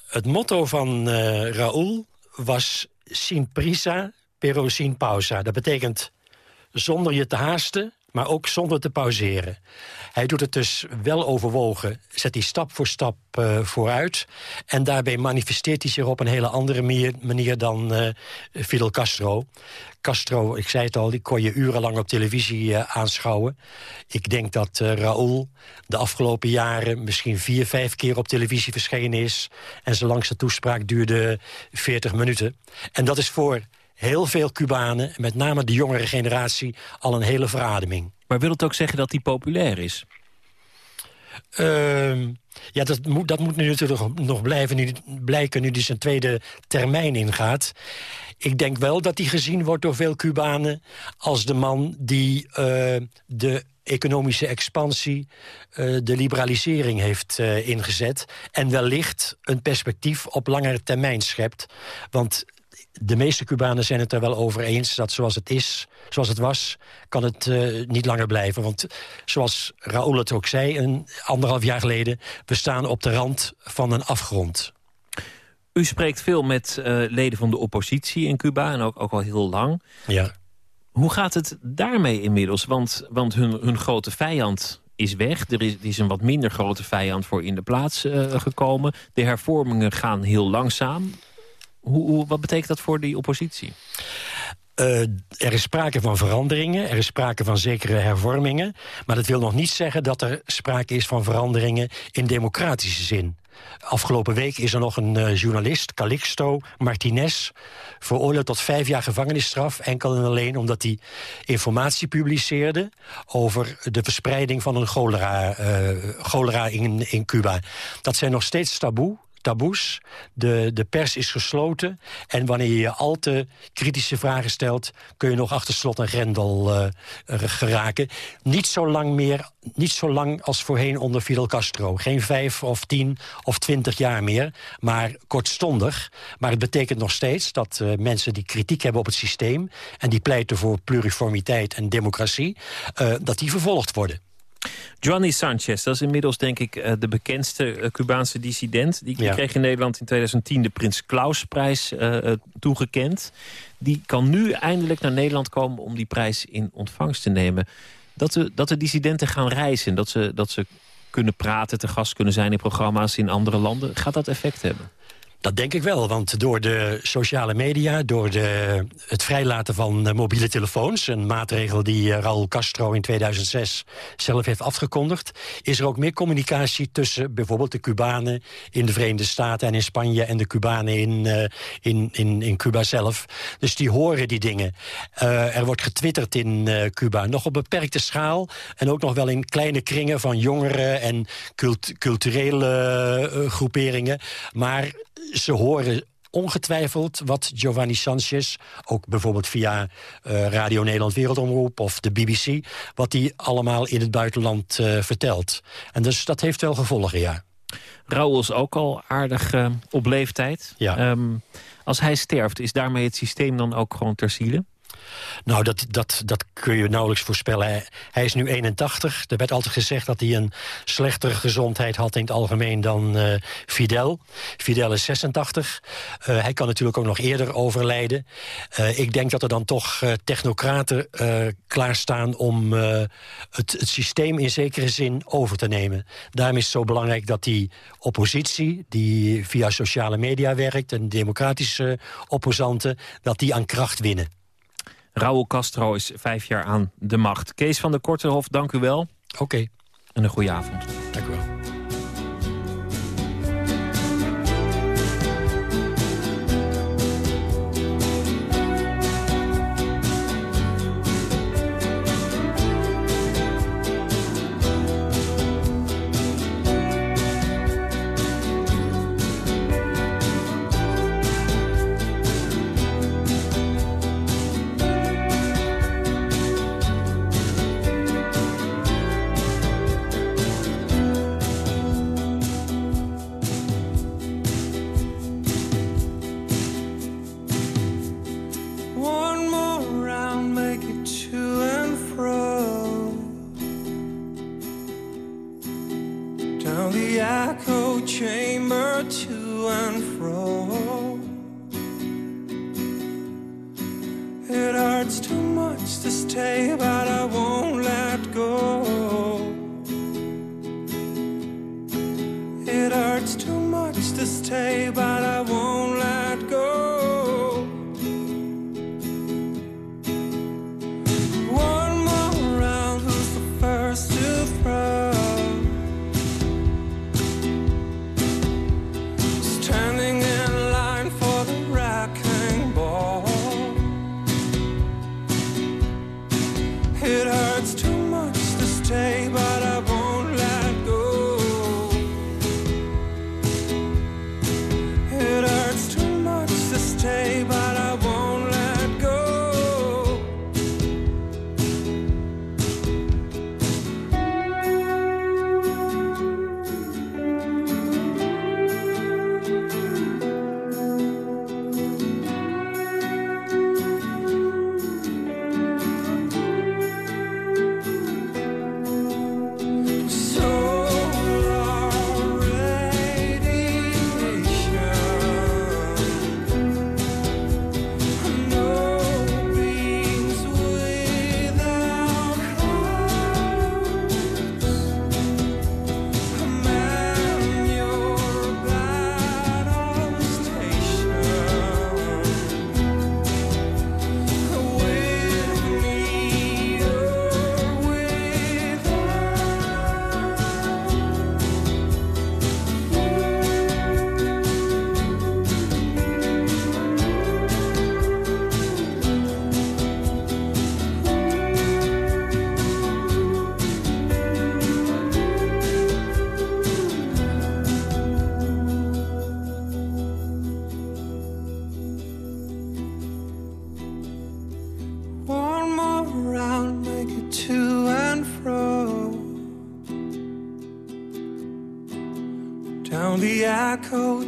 Het motto van uh, Raúl was sin prisa, pero sin pausa. Dat betekent zonder je te haasten, maar ook zonder te pauzeren. Hij doet het dus wel overwogen, zet hij stap voor stap uh, vooruit... en daarbij manifesteert hij zich op een hele andere manier, dan uh, Fidel Castro. Castro, ik zei het al, die kon je urenlang op televisie uh, aanschouwen. Ik denk dat Raoul de afgelopen jaren misschien vier, vijf keer op televisie verschenen is. En zijn langste toespraak duurde 40 minuten. En dat is voor heel veel Cubanen, met name de jongere generatie, al een hele verademing. Maar wil het ook zeggen dat hij populair is? Uh, ja, dat moet, dat moet nu natuurlijk nog blijven, nu, blijken nu hij zijn tweede termijn ingaat. Ik denk wel dat hij gezien wordt door veel Cubanen... als de man die uh, de economische expansie, uh, de liberalisering heeft uh, ingezet... en wellicht een perspectief op langere termijn schept. Want de meeste Cubanen zijn het er wel over eens dat zoals het is, zoals het was, kan het uh, niet langer blijven. Want zoals Raoul het ook zei, een anderhalf jaar geleden, we staan op de rand van een afgrond. U spreekt veel met uh, leden van de oppositie in Cuba en ook, ook al heel lang. Ja. Hoe gaat het daarmee inmiddels? Want, want hun, hun grote vijand is weg. Er is, er is een wat minder grote vijand voor in de plaats uh, gekomen. De hervormingen gaan heel langzaam. Hoe, wat betekent dat voor die oppositie? Uh, er is sprake van veranderingen, er is sprake van zekere hervormingen... maar dat wil nog niet zeggen dat er sprake is van veranderingen in democratische zin. Afgelopen week is er nog een uh, journalist, Calixto Martinez... veroordeeld tot vijf jaar gevangenisstraf... enkel en alleen omdat hij informatie publiceerde... over de verspreiding van een cholera, uh, cholera in, in Cuba. Dat zijn nog steeds taboe taboes. De, de pers is gesloten. En wanneer je al te kritische vragen stelt... kun je nog achter slot en grendel uh, geraken. Niet zo lang meer, niet zo lang als voorheen onder Fidel Castro. Geen vijf of tien of twintig jaar meer, maar kortstondig. Maar het betekent nog steeds dat uh, mensen die kritiek hebben op het systeem... en die pleiten voor pluriformiteit en democratie... Dat die vervolgd worden. Johnny Sanchez, dat is inmiddels denk ik de bekendste Cubaanse dissident. Die, ja. kreeg in Nederland in 2010 de Prins Klausprijs uh, toegekend. Die kan nu eindelijk naar Nederland komen om die prijs in ontvangst te nemen. Dat de, dat de dissidenten gaan reizen, dat ze, dat ze kunnen praten, te gast kunnen zijn in programma's in andere landen. Gaat dat effect hebben? Dat denk ik wel, want door de sociale media... door de, het vrijlaten van uh, mobiele telefoons... een maatregel die uh, Raúl Castro in 2006 zelf heeft afgekondigd... is er ook meer communicatie tussen bijvoorbeeld de Cubanen... in de Verenigde Staten en in Spanje... en de Cubanen in, uh, in, in, in Cuba zelf. Dus die horen die dingen. er wordt getwitterd in Cuba, nog op beperkte schaal... en ook nog wel in kleine kringen van jongeren... en cult culturele groeperingen. Maar ze horen ongetwijfeld wat Giovanni Sanchez... ook bijvoorbeeld via uh, Radio Nederland Wereldomroep of de BBC... wat hij allemaal in het buitenland uh, vertelt. En dus dat heeft wel gevolgen, ja. Raoul is ook al aardig uh, op leeftijd. Ja. Um, als hij sterft, is daarmee het systeem dan ook gewoon ter ziele? Nou, dat, dat, dat kun je nauwelijks voorspellen. Hij, is nu 81. Er werd altijd gezegd dat hij een slechtere gezondheid had in het algemeen dan uh, Fidel. Fidel is 86. Uh, hij kan natuurlijk ook nog eerder overlijden. Uh, ik denk dat er dan toch technocraten klaarstaan om het, het systeem in zekere zin over te nemen. Daarom is het zo belangrijk dat die oppositie, die via sociale media werkt... en democratische opposanten, dat die aan kracht winnen. Raúl Castro is vijf jaar aan de macht. Kees van der Kortenhof, dank u wel. Oké. Okay. En een goede avond. Dank u wel.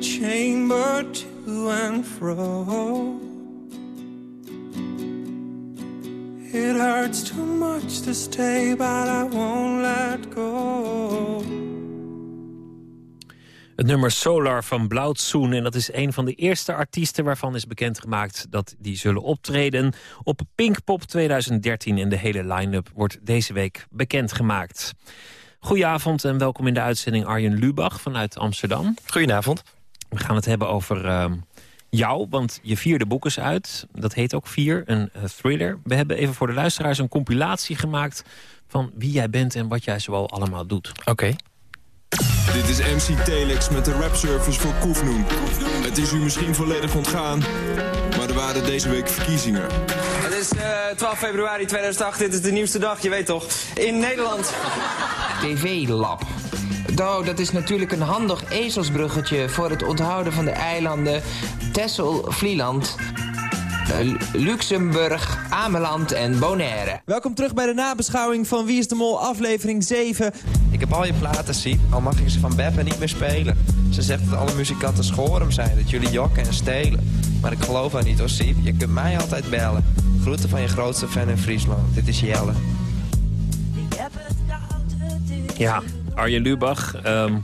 Chamber to and. It hurts too much to stay, but I won't let go. Het nummer Solar van Blauwtsoen. En dat is een van de eerste artiesten waarvan is bekendgemaakt... dat die zullen optreden op Pinkpop 2013. En de hele line-up wordt deze week bekendgemaakt. Goedenavond en welkom in de uitzending Arjen Lubach vanuit Amsterdam. Goedenavond. We gaan het hebben over uh, jou, want je vierde boek is uit. Dat heet ook Vier, een uh, thriller. We hebben even voor de luisteraars een compilatie gemaakt... van wie jij bent en wat jij zoal allemaal doet. Oké. Okay. Dit is MC Telex met de rapservice voor Koefnoen. Het is u misschien volledig ontgaan, maar er waren deze week verkiezingen. Het is uh, 12 februari 2008, dit is de nieuwste dag, je weet toch. In Nederland. TV-lab. Oh, dat is natuurlijk een handig ezelsbruggetje voor het onthouden van de eilanden Texel, Vlieland, uh, Luxemburg, Ameland en Bonaire. Welkom terug bij de nabeschouwing van Wie is de Mol, aflevering 7. Ik heb al je platen zien, al mag ik ze van Beppe niet meer spelen. Ze zegt dat alle muzikanten schorum zijn, dat jullie jokken en stelen. Maar ik geloof haar niet hoor, Siep. Je kunt mij altijd bellen. Groeten van je grootste fan in Friesland. Dit is Jelle. Ja, Arjen Lubach. Um,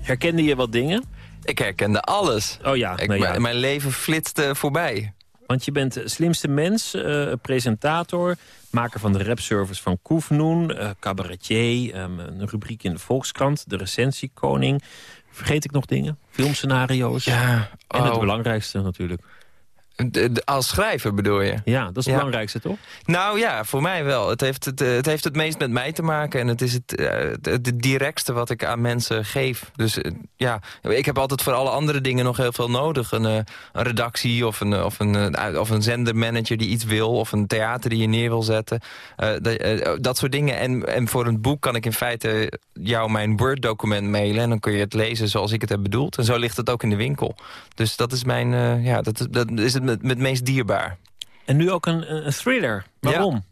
herkende je wat dingen? Ik herkende alles. Oh ja, ik, nou ja. Mijn leven flitste voorbij. Want je bent slimste mens, uh, presentator, maker van de rapservice van Koefnoen, uh, cabaretier, um, een rubriek in de Volkskrant, de recensiekoning. Vergeet ik nog dingen? Filmscenario's? Ja, oh. En het belangrijkste natuurlijk. De, de, als schrijver bedoel je? Ja, dat is het ja. belangrijkste, toch? Nou ja, voor mij wel. Het heeft het, het heeft het meest met mij te maken. En het is het, uh, het, directste wat ik aan mensen geef. Dus uh, ja, ik heb altijd voor alle andere dingen nog heel veel nodig. Een, uh, een redactie of een, of, een, of een zendermanager die iets wil. Of een theater die je neer wil zetten. dat, dat soort dingen. En, en voor een boek kan ik in feite jou mijn Word-document mailen. En dan kun je het lezen zoals ik het heb bedoeld. En zo ligt het ook in de winkel. Dus dat is mijn... ja, dat, dat is het met, met meest dierbaar. En nu ook een, een thriller. Waarom? Ja.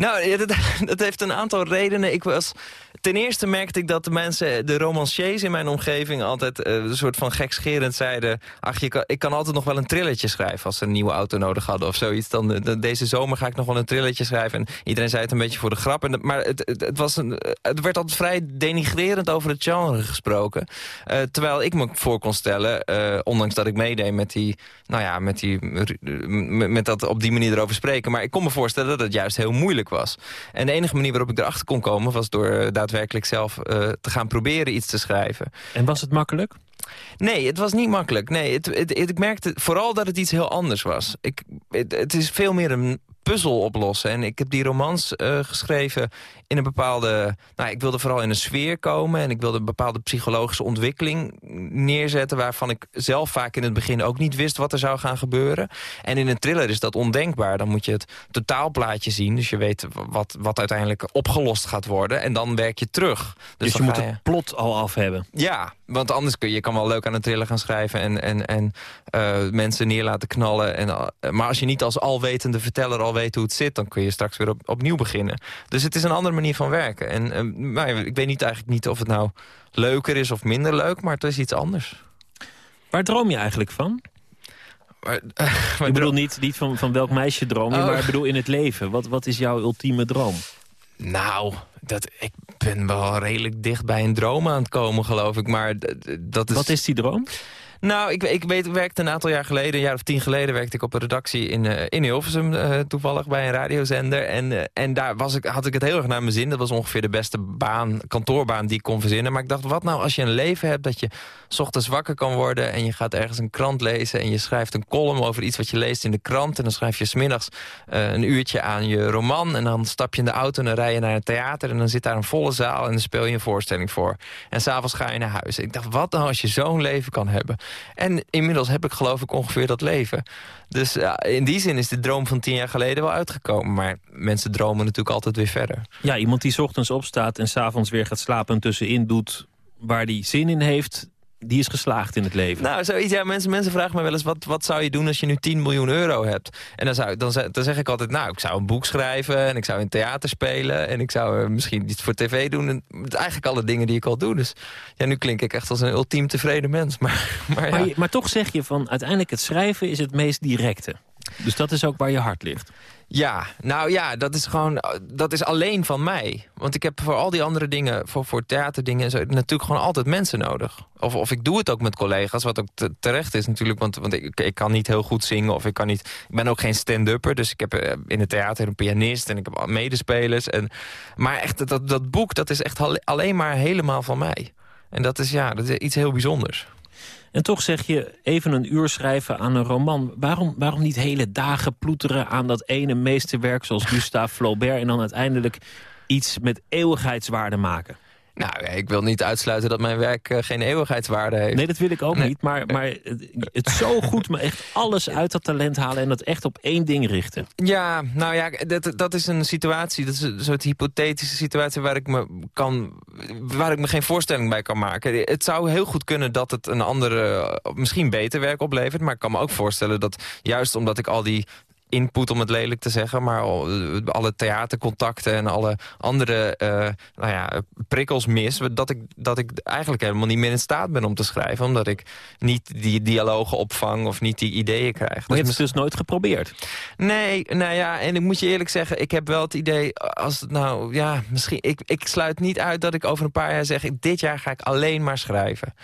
Nou, dat, dat, heeft een aantal redenen. Ik was, ten eerste merkte ik dat de mensen, de romanciers in mijn omgeving... altijd uh, een soort van gekscherend zeiden... ach, je kan, ik kan altijd nog wel een trilletje schrijven... als ze een nieuwe auto nodig hadden of zoiets. Dan, de, deze zomer ga ik nog wel een trilletje schrijven. En iedereen zei het een beetje voor de grap. En, maar het, het, was een, het werd altijd vrij denigrerend over het genre gesproken. Uh, terwijl ik me voor kon stellen, ondanks dat ik meedeed met die... nou ja, met, die, met dat op die manier erover spreken... maar ik kon me voorstellen dat het juist heel moeilijk was. En de enige manier waarop ik erachter kon komen... was door daadwerkelijk zelf uh, te gaan proberen iets te schrijven. En was het makkelijk? Nee, het was niet makkelijk. Nee, het, het, het- ik merkte vooral dat het iets heel anders was. Ik, het, het is veel meer een puzzel oplossen. En ik heb die romans eh, geschreven in een bepaalde... Nou, ik wilde vooral in een sfeer komen... en ik wilde een bepaalde psychologische ontwikkeling neerzetten... waarvan ik zelf vaak in het begin ook niet wist wat er zou gaan gebeuren. En in een thriller is dat ondenkbaar. Dan moet je het totaalplaatje zien. Dus je weet wat, wat uiteindelijk opgelost gaat worden. En dan werk je terug. Dus, je dan moet het plot al af hebben. ja, want anders kun je, je kan wel leuk aan een thriller gaan schrijven... en, en, en eh, mensen neer laten knallen. En, eh, maar als je niet als alwetende verteller al weet hoe het zit... dan kun je straks weer op, opnieuw beginnen. Dus het is een andere manier van werken. En eh, maar ik weet niet eigenlijk niet of het nou leuker is of minder leuk... maar het is iets anders. Waar droom je eigenlijk van? ik bedoel niet, niet van, van welk meisje droom je, Oh. maar ik bedoel in het leven. Wat, wat is jouw ultieme droom? Nou, dat, ik ben wel redelijk dicht bij een droom aan het komen, geloof ik. Maar dat is... Wat is die droom? Nou, ik, ik weet, werkte een aantal jaar geleden, een jaar of tien geleden... werkte ik op een redactie in, in Hilversum, eh, toevallig bij een radiozender. En, eh, en daar was ik, had ik het heel erg naar mijn zin. Dat was ongeveer de beste baan, kantoorbaan die ik kon verzinnen. Maar ik dacht, wat nou als je een leven hebt dat je... s ochtends wakker kan worden en je gaat ergens een krant lezen... en je schrijft een column over iets wat je leest in de krant... en dan schrijf je smiddags een uurtje aan je roman... en dan stap je in de auto en dan rij je naar een theater... en dan zit daar een volle zaal en dan speel je een voorstelling voor. En s'avonds ga je naar huis. Ik dacht, wat nou als je zo'n leven kan hebben? En inmiddels heb ik geloof ik ongeveer dat leven. Dus ja, in die zin is de droom van tien jaar geleden wel uitgekomen. Maar mensen dromen natuurlijk altijd weer verder. Ja, iemand die ochtends opstaat en s'avonds weer gaat slapen... en tussenin doet waar die zin in heeft... die is geslaagd in het leven. Nou, zoiets, ja, mensen, mensen vragen me wel eens... Wat, wat zou je doen als je nu 10 miljoen euro hebt? En dan, zou, dan, zeg- dan zeg ik altijd... nou, ik zou een boek schrijven... en ik zou in theater spelen... en ik zou eh, misschien iets voor tv doen. En, het- eigenlijk alle dingen die ik al doe. Dus ja, nu klink ik echt als een ultiem tevreden mens. Maar, maar, ja. maar, je- maar toch zeg je van uiteindelijk het schrijven is het meest directe. Dus dat is ook waar je hart ligt. Ja, nou ja, dat is gewoon, dat is alleen van mij. Want ik heb voor al die andere dingen, voor, voor theaterdingen en zo, natuurlijk gewoon altijd mensen nodig. Of, of ik doe het ook met collega's, wat ook te- terecht is natuurlijk, want, want ik, ik kan niet heel goed zingen of ik kan niet, ik ben ook geen stand-upper, dus ik heb eh, in het theater een pianist en ik heb medespelers. En, maar echt, dat, dat boek, dat is echt alle- alleen maar helemaal van mij. En dat is, ja, dat is iets heel bijzonders. En toch zeg je even een uur schrijven aan een roman. Waarom, waarom niet hele dagen ploeteren aan dat ene meesterwerk... zoals Gustave Flaubert en dan uiteindelijk iets met eeuwigheidswaarde maken? Nou, ik wil niet uitsluiten dat mijn werk eh, geen eeuwigheidswaarde heeft. Nee, dat wil ik ook Nee. niet. Maar, maar het, het zo goed, maar echt alles uit dat talent halen... en dat echt op één ding richten. Ja, nou ja, dat, dat is een situatie, dat is een soort hypothetische situatie waar ik me kan, waar ik me geen voorstelling bij kan maken. Het zou heel goed kunnen dat het een andere, misschien beter werk oplevert, maar ik kan me ook voorstellen dat juist omdat ik al die input, om het lelijk te zeggen... maar al- alle theatercontacten en alle andere eh, nou ja, prikkels mis... Dat ik, dat ik eigenlijk helemaal niet meer in staat ben om te schrijven... omdat ik niet die dialogen opvang of niet die ideeën krijg. Maar je hebt het dus nooit geprobeerd? Nee, nou ja, en ik moet je eerlijk zeggen... ik heb wel het idee, als het nou... ja, misschien... Ik, ik sluit niet uit dat ik over een paar jaar zeg... dit jaar ga ik alleen maar schrijven.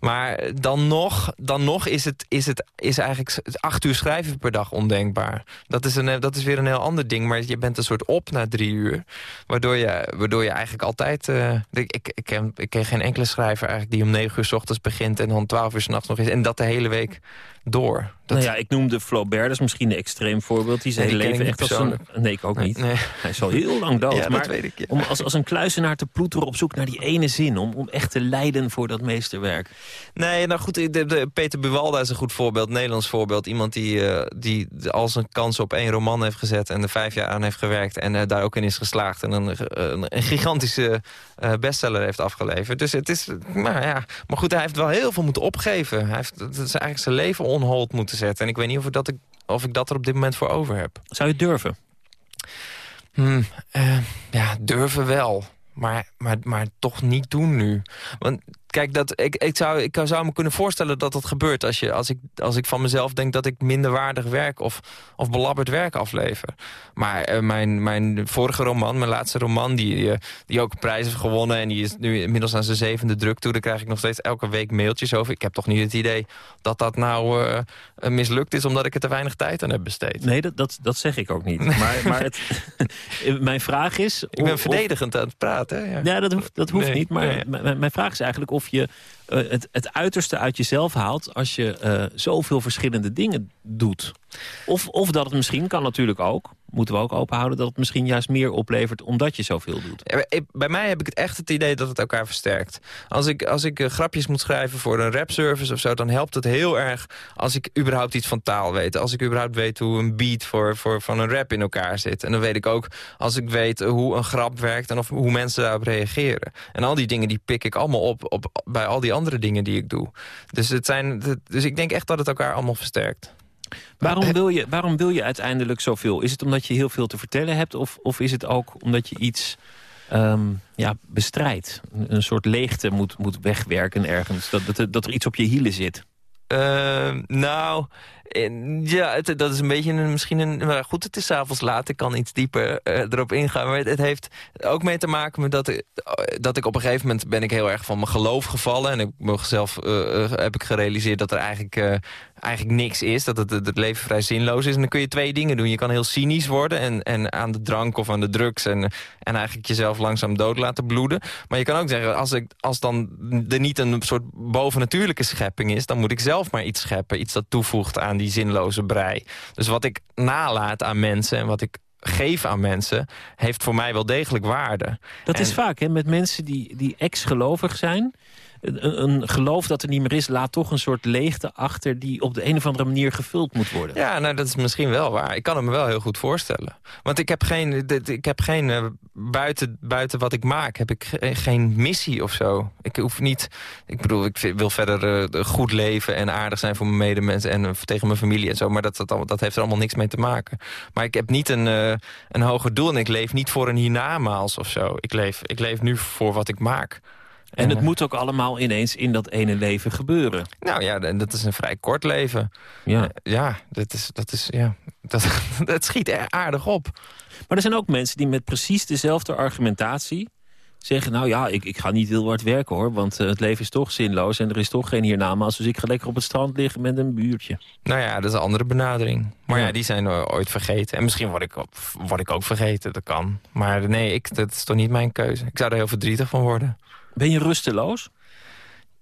Maar dan nog, dan nog is, het, is, het, is eigenlijk acht uur schrijven per dag ondenkbaar. Dat is, een, dat is weer een heel ander ding. Maar je bent een soort op na drie uur. Waardoor je, waardoor je eigenlijk altijd... eh, ik, ik, ik, ken, ik geen enkele schrijver eigenlijk die om negen uur s ochtends begint... en dan twaalf uur s'nachts nog is. En dat de hele week door. Dat, Nou ja, ik noemde Flaubert, dat is misschien een extreem voorbeeld. Die zijn Nee, die leven echt als een... Nee, ik ook Nee, niet. nee. Hij is al heel lang dood. Ja, dat maar weet ik, ja. om als, als een kluizenaar te ploeteren op zoek naar die ene zin... om, om echt te lijden voor dat meesterwerk. Nee, nou goed, de, de, Peter Buwalda is een goed voorbeeld, Nederlands voorbeeld. Iemand die, eh, die al zijn kans op één roman heeft gezet... en er vijf jaar aan heeft gewerkt en eh, daar ook in is geslaagd... en een, een, een gigantische eh, bestseller heeft afgeleverd. Dus het is, nou ja... Maar goed, hij heeft wel heel veel moeten opgeven. Hij heeft het is eigenlijk zijn leven on hold moeten zetten. En ik weet niet of ik dat, ik, of ik dat er op dit moment voor over heb. Zou je het durven? Hmm, eh, ja, durven wel. Maar, maar, maar toch niet doen nu. Want kijk, dat, ik, ik, zou, ik zou me kunnen voorstellen dat dat gebeurt... Als, je, als, ik, als ik van mezelf denk dat ik minderwaardig werk... of, of belabberd werk aflever. Maar eh, mijn, mijn vorige roman, mijn laatste roman... Die, eh, die ook prijs heeft gewonnen... en die is nu inmiddels aan zijn zevende druk toe... daar krijg ik nog steeds elke week mailtjes over. Ik heb toch niet het idee dat dat nou eh, mislukt is... omdat ik er te weinig tijd aan heb besteed. Nee, dat, dat, dat zeg ik ook niet. Maar, maar het, mijn vraag is... Ik ben verdedigend aan het praten. hè, Ja, Ja, dat hoeft, dat hoeft Nee, niet. Maar nee. mijn vraag is eigenlijk of alsof je eh, het, het uiterste uit jezelf haalt... als je uh, zoveel verschillende dingen doet. Of, of dat het misschien, kan natuurlijk ook moeten we ook openhouden... dat het misschien juist meer oplevert omdat je zoveel doet. Bij mij heb ik het echt het idee dat het elkaar versterkt. Als ik, als ik uh, grapjes moet schrijven voor een rapservice of zo... dan helpt het heel erg als ik überhaupt iets van taal weet. Als ik überhaupt weet hoe een beat voor, voor, van een rap in elkaar zit. En dan weet ik ook als ik weet hoe een grap werkt... en of, hoe mensen daarop reageren. En al die dingen die pik ik allemaal op, op bij al die andere dingen die ik doe. Dus, het zijn, dus ik denk echt dat het elkaar allemaal versterkt. Waarom wil, je, waarom wil je uiteindelijk zoveel? Is het omdat je heel veel te vertellen hebt? Of, of is het ook omdat je iets um, ja, bestrijdt? Een, soort leegte moet, moet wegwerken ergens? Dat, dat, dat er iets op je hielen zit? Uh, nou, ja, het, dat is een beetje misschien een... Maar goed, het is avonds laat, ik kan iets dieper uh, erop ingaan. Maar het, heeft ook mee te maken met dat, dat ik op een gegeven moment... ben ik heel erg van mijn geloof gevallen. En ik mezelf uh, heb ik gerealiseerd dat er eigenlijk eigenlijk niks is. Dat het, het leven vrij zinloos is. En dan kun je twee dingen doen. Je kan heel cynisch worden en, en aan de drank of aan de drugs... En, en eigenlijk jezelf langzaam dood laten bloeden. Maar je kan ook zeggen, als, ik, als dan er niet een soort bovennatuurlijke schepping is... dan moet ik zelf maar iets scheppen. Iets dat toevoegt aan die zinloze brei. Dus wat ik nalaat aan mensen en wat ik geef aan mensen... heeft voor mij wel degelijk waarde. Dat is vaak, hè, met mensen die, die ex-gelovig zijn een, geloof dat er niet meer is... laat toch een soort leegte achter... die op de een of andere manier gevuld moet worden. Ja, nou, dat is misschien wel waar. Ik kan het me wel heel goed voorstellen. Want ik heb geen... Ik heb geen uh, buiten, buiten wat ik maak... heb ik geen missie of zo. Ik hoef niet... Ik bedoel, ik wil verder uh, goed leven... en aardig zijn voor mijn medemensen... en tegen mijn familie en zo. Maar dat, dat, dat heeft er allemaal niks mee te maken. Maar ik heb niet een, een hoger doel... en ik leef niet voor een hiernamaals of zo. Ik leef, ik leef nu voor wat ik maak. En het moet ook allemaal ineens in dat ene leven gebeuren. Nou ja, dat is een vrij kort leven. Ja, uh, ja dat is, dat is, ja, dat, dat schiet aardig op. Maar er zijn ook mensen die met precies dezelfde argumentatie zeggen... nou ja, ik, ik ga niet heel hard werken hoor, want uh, het leven is toch zinloos... en er is toch geen hiernamaals, dus ik ga lekker op het strand liggen met een buurtje. Nou ja, dat is een andere benadering. Maar ja, ja die zijn ooit vergeten. En misschien word ik, word ik ook vergeten, dat kan. Maar nee, ik, dat is toch niet mijn keuze. Ik zou er heel verdrietig van worden. Ben je rusteloos?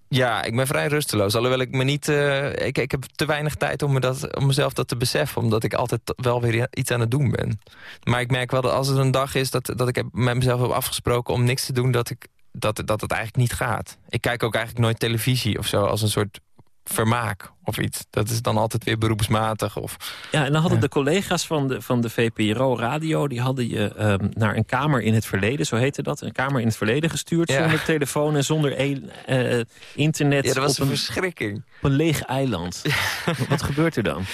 Ja, ik ben vrij rusteloos. Alhoewel ik me niet... Uh, ik, ik heb te weinig tijd om, me dat, om mezelf dat te beseffen. Omdat ik altijd wel weer iets aan het doen ben. Maar ik merk wel dat als er een dag is dat, dat ik heb met mezelf heb afgesproken om niks te doen... Dat, ik, dat, dat het eigenlijk niet gaat. Ik kijk ook eigenlijk nooit televisie of zo als een soort vermaak of iets. Dat is dan altijd weer beroepsmatig. Of, ja, en dan hadden de collega's van de, van de VPRO Radio... die hadden je um, naar een kamer in het verleden, zo heette dat... een kamer in het verleden gestuurd ja. zonder telefoon en zonder e uh, internet. Ja, dat was een, een, verschrikking. Op een leeg eiland. Wat gebeurt er dan?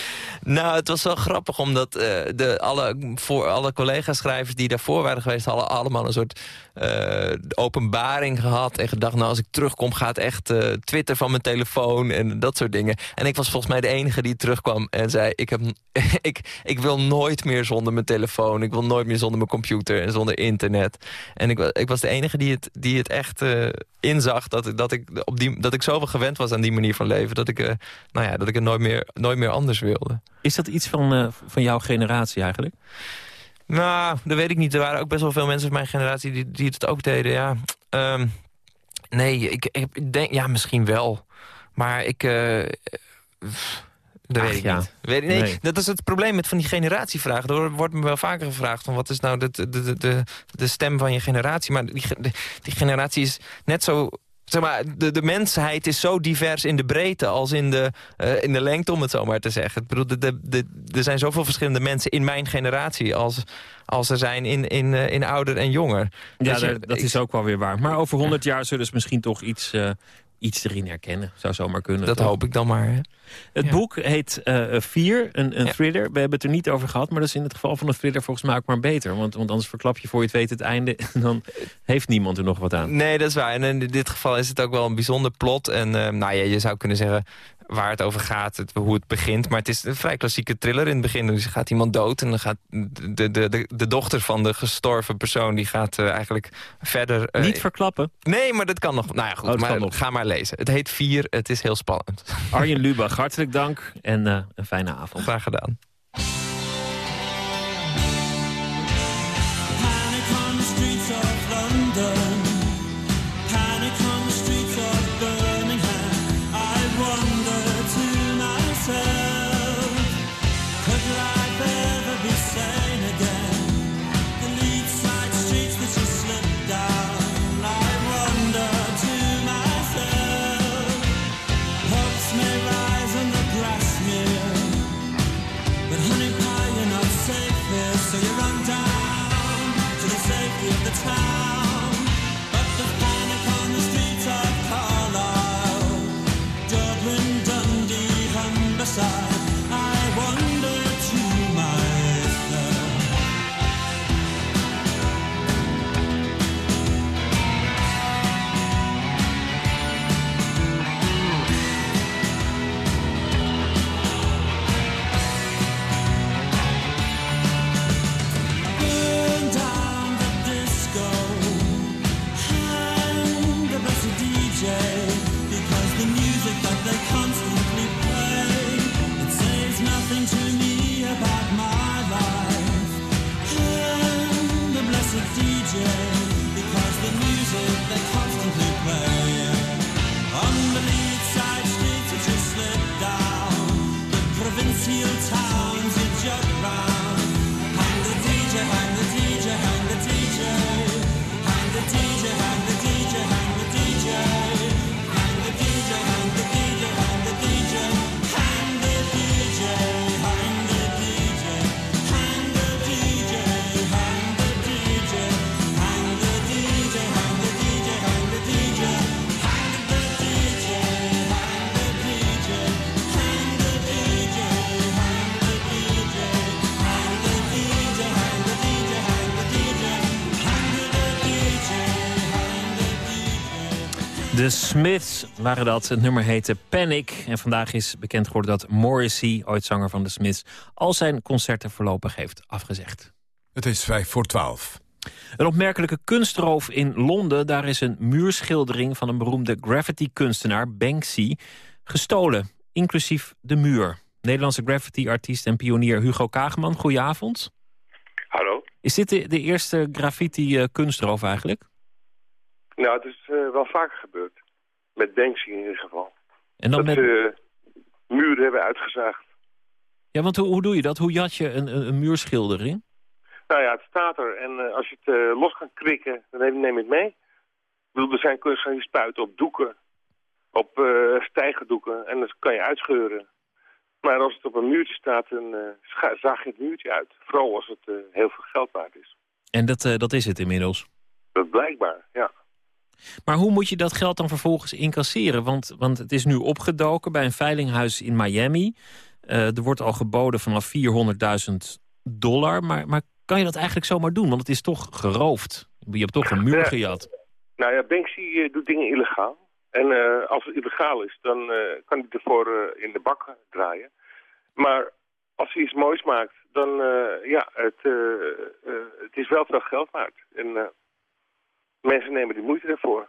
Nou, het was wel grappig, omdat uh, de, alle, voor, alle collega-schrijvers die daarvoor waren geweest... hadden allemaal een soort uh, openbaring gehad en gedacht... nou, als ik terugkom gaat echt Twitter van mijn telefoon en dat soort dingen... En ik was volgens mij de enige die terugkwam en zei... Ik, heb, ik, ik wil nooit meer zonder mijn telefoon. Ik wil nooit meer zonder mijn computer en zonder internet. En ik, ik was de enige die het, die het echt uh, inzag... Dat, dat, ik op die, dat ik zoveel gewend was aan die manier van leven... dat ik, uh, nou ja, dat ik het nooit meer, nooit meer anders wilde. Is dat iets van, uh, van jouw generatie eigenlijk? Nou, dat weet ik niet. Er waren ook best wel veel mensen van mijn generatie die, die het ook deden, ja. Um, nee, ik, ik denk, ja, misschien wel. Maar ik... Uh, dat weet ik ja. niet. Weet, nee, nee, Dat is het probleem met van die generatievragen. Er wordt me wel vaker gevraagd... van wat is nou de, de, de, de stem van je generatie. Maar die, die generatie is net zo zeg maar, de, de mensheid is zo divers in de breedte als in de, uh, in de lengte, om het zo maar te zeggen. Ik bedoel, de, de, de, er zijn zoveel verschillende mensen in mijn generatie als, als er zijn in, in, uh, in ouder en jonger. Ja, dus, dat ik, is ook wel weer waar. Maar over 100 jaar zullen ze misschien toch iets, uh, iets erin herkennen. Zou zomaar kunnen. Dat toch? hoop ik dan maar. Hè? Het ja. boek heet uh, Vier, een, een ja. thriller. We hebben het er niet over gehad, maar dat is in het geval van een thriller volgens mij ook maar beter. Want, want anders verklap je voor je het weet het einde en dan heeft niemand er nog wat aan. Nee, dat is waar. En in dit geval is het ook wel een bijzonder plot. En uh, nou ja, je zou kunnen zeggen, waar het over gaat, het, hoe het begint. Maar het is een vrij klassieke thriller in het begin. Dus gaat iemand dood en dan gaat de, de, de, de dochter van de gestorven persoon... die gaat uh, eigenlijk verder... Uh, Niet verklappen? Nee, maar dat kan nog. Nou ja, goed, oh, maar, ga maar lezen. Het heet Vier, het is heel spannend. Arjen Lubach, hartelijk dank en uh, een fijne avond. Graag gedaan. De Smiths waren dat. Het nummer heette Panic. En vandaag is bekend geworden dat Morrissey, ooit zanger van de Smiths... al zijn concerten voorlopig heeft afgezegd. Het is vijf voor twaalf. Een opmerkelijke kunstroof in Londen. Daar is een muurschildering van een beroemde graffiti-kunstenaar, Banksy, gestolen. Inclusief de muur. Nederlandse graffiti-artiest en pionier Hugo Kageman, goedenavond. Hallo. Is dit de, de eerste graffiti-kunstroof eigenlijk? Nou, het is eh, wel vaker gebeurd. Met Banksy in ieder geval. En dan dat met... ze muren hebben uitgezaagd. Ja, want hoe, hoe doe je dat? Hoe jat je een, een, een muurschildering? Nou ja, het staat er. En eh, als je het eh, los kan krikken, dan neem, je het mee. Ik bedoel, er zijn kunstenaars die spuiten op doeken. Op eh stijgerdoeken. En dat kan je uitscheuren. Maar als het op een muurtje staat, dan eh, zaag je het muurtje uit. Vooral als het eh, heel veel geld waard is. En dat, eh, dat is het inmiddels. Dat blijkbaar, ja. Maar hoe moet je dat geld dan vervolgens incasseren? Want, want het is nu opgedoken bij een veilinghuis in Miami. Eh, er wordt al geboden vanaf 400.000 dollar. Maar, maar kan je dat eigenlijk zomaar doen? Want het is toch geroofd. Je hebt toch een muur Ja. gejat. Nou ja, Banksy eh, doet dingen illegaal. En eh, als het illegaal is, dan kan hij ervoor in de bak draaien. Maar als hij iets moois maakt, dan ja, het, het is wel veel geld waard. En mensen nemen die moeite ervoor.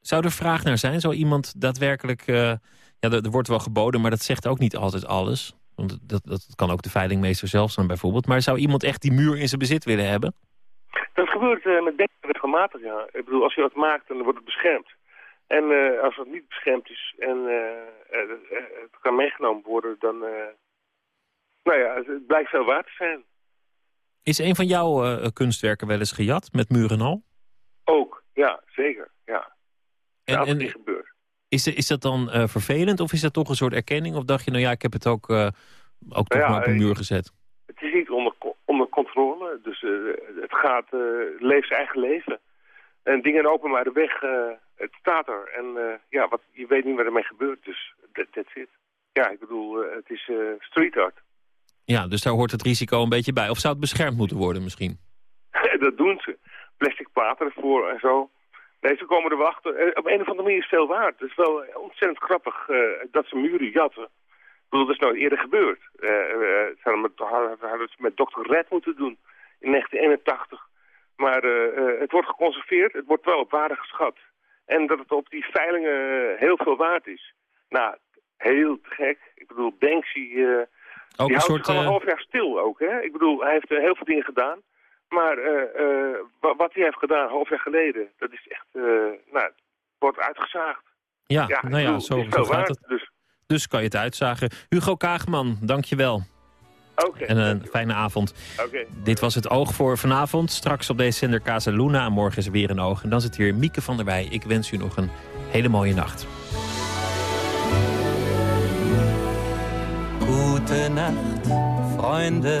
Zou er vraag naar zijn? Zou iemand daadwerkelijk... eh, ja, er, er wordt wel geboden, maar dat zegt ook niet altijd alles. Want dat, dat kan ook de veilingmeester zelf zijn bijvoorbeeld. Maar zou iemand echt die muur in zijn bezit willen hebben? Dat gebeurt eh, met Banksy regelmatig, ja. Ik bedoel, als je wat maakt, dan wordt het beschermd. En eh, als het niet beschermd is en het kan meegenomen worden, dan... nou ja, het, blijkt veel waard te zijn. Is een van jouw kunstwerken wel eens gejat, met muur en al? Ook, ja, zeker, ja. En, Dat is en niet gebeurd. is, is dat dan eh, vervelend of is dat toch een soort erkenning? Of dacht je, nou ja, ik heb het ook, eh, ook toch Nou ja, maar op een eh, muur gezet? Het is niet onder, onder controle, dus het gaat, leeft zijn eigen leven. En dingen openbare weg, eh, het staat er. En ja, wat, je weet niet wat ermee gebeurt, dus that, that's it. Ja, ik bedoel, het is street art. Ja, dus daar hoort het risico een beetje bij. Of zou het beschermd moeten worden misschien? dat doen ze. Plastic platen ervoor en zo. Nee, ze komen er wel achter. Eh, op een of andere manier is het veel waard. Het is wel ontzettend grappig eh, dat ze muren jatten. Ik bedoel, dat is nooit eerder gebeurd. Eh eh, ze hadden, met, hadden hadden ze met Dr. Red moeten doen in 1981. Maar eh, eh, het wordt geconserveerd, het wordt wel op waarde geschat. En dat het op die veilingen eh, heel veel waard is. Nou, heel gek. Ik bedoel, Banksy... eh Ook die een houdt soort, zich al een eh, half jaar stil ook, hè? Ik bedoel, hij heeft eh, heel veel dingen gedaan. Maar eh, eh, wa- wat hij heeft gedaan, half jaar geleden, dat is echt, eh, nou, wordt uitgezaagd. Ja, Ja, nou ja, bedoel, zo, zo gaat waard, het. dus- Dus kan je het uitzagen. Hugo Kaagman, dank je wel. Oké. En een fijne avond. Oké. Dit was het Oog voor vanavond. Straks op deze zender Casa Luna. En morgen is er weer een oog. En dan zit hier Mieke van der Wij. Ik wens u nog een hele mooie nacht. Gute Nacht, Freunde.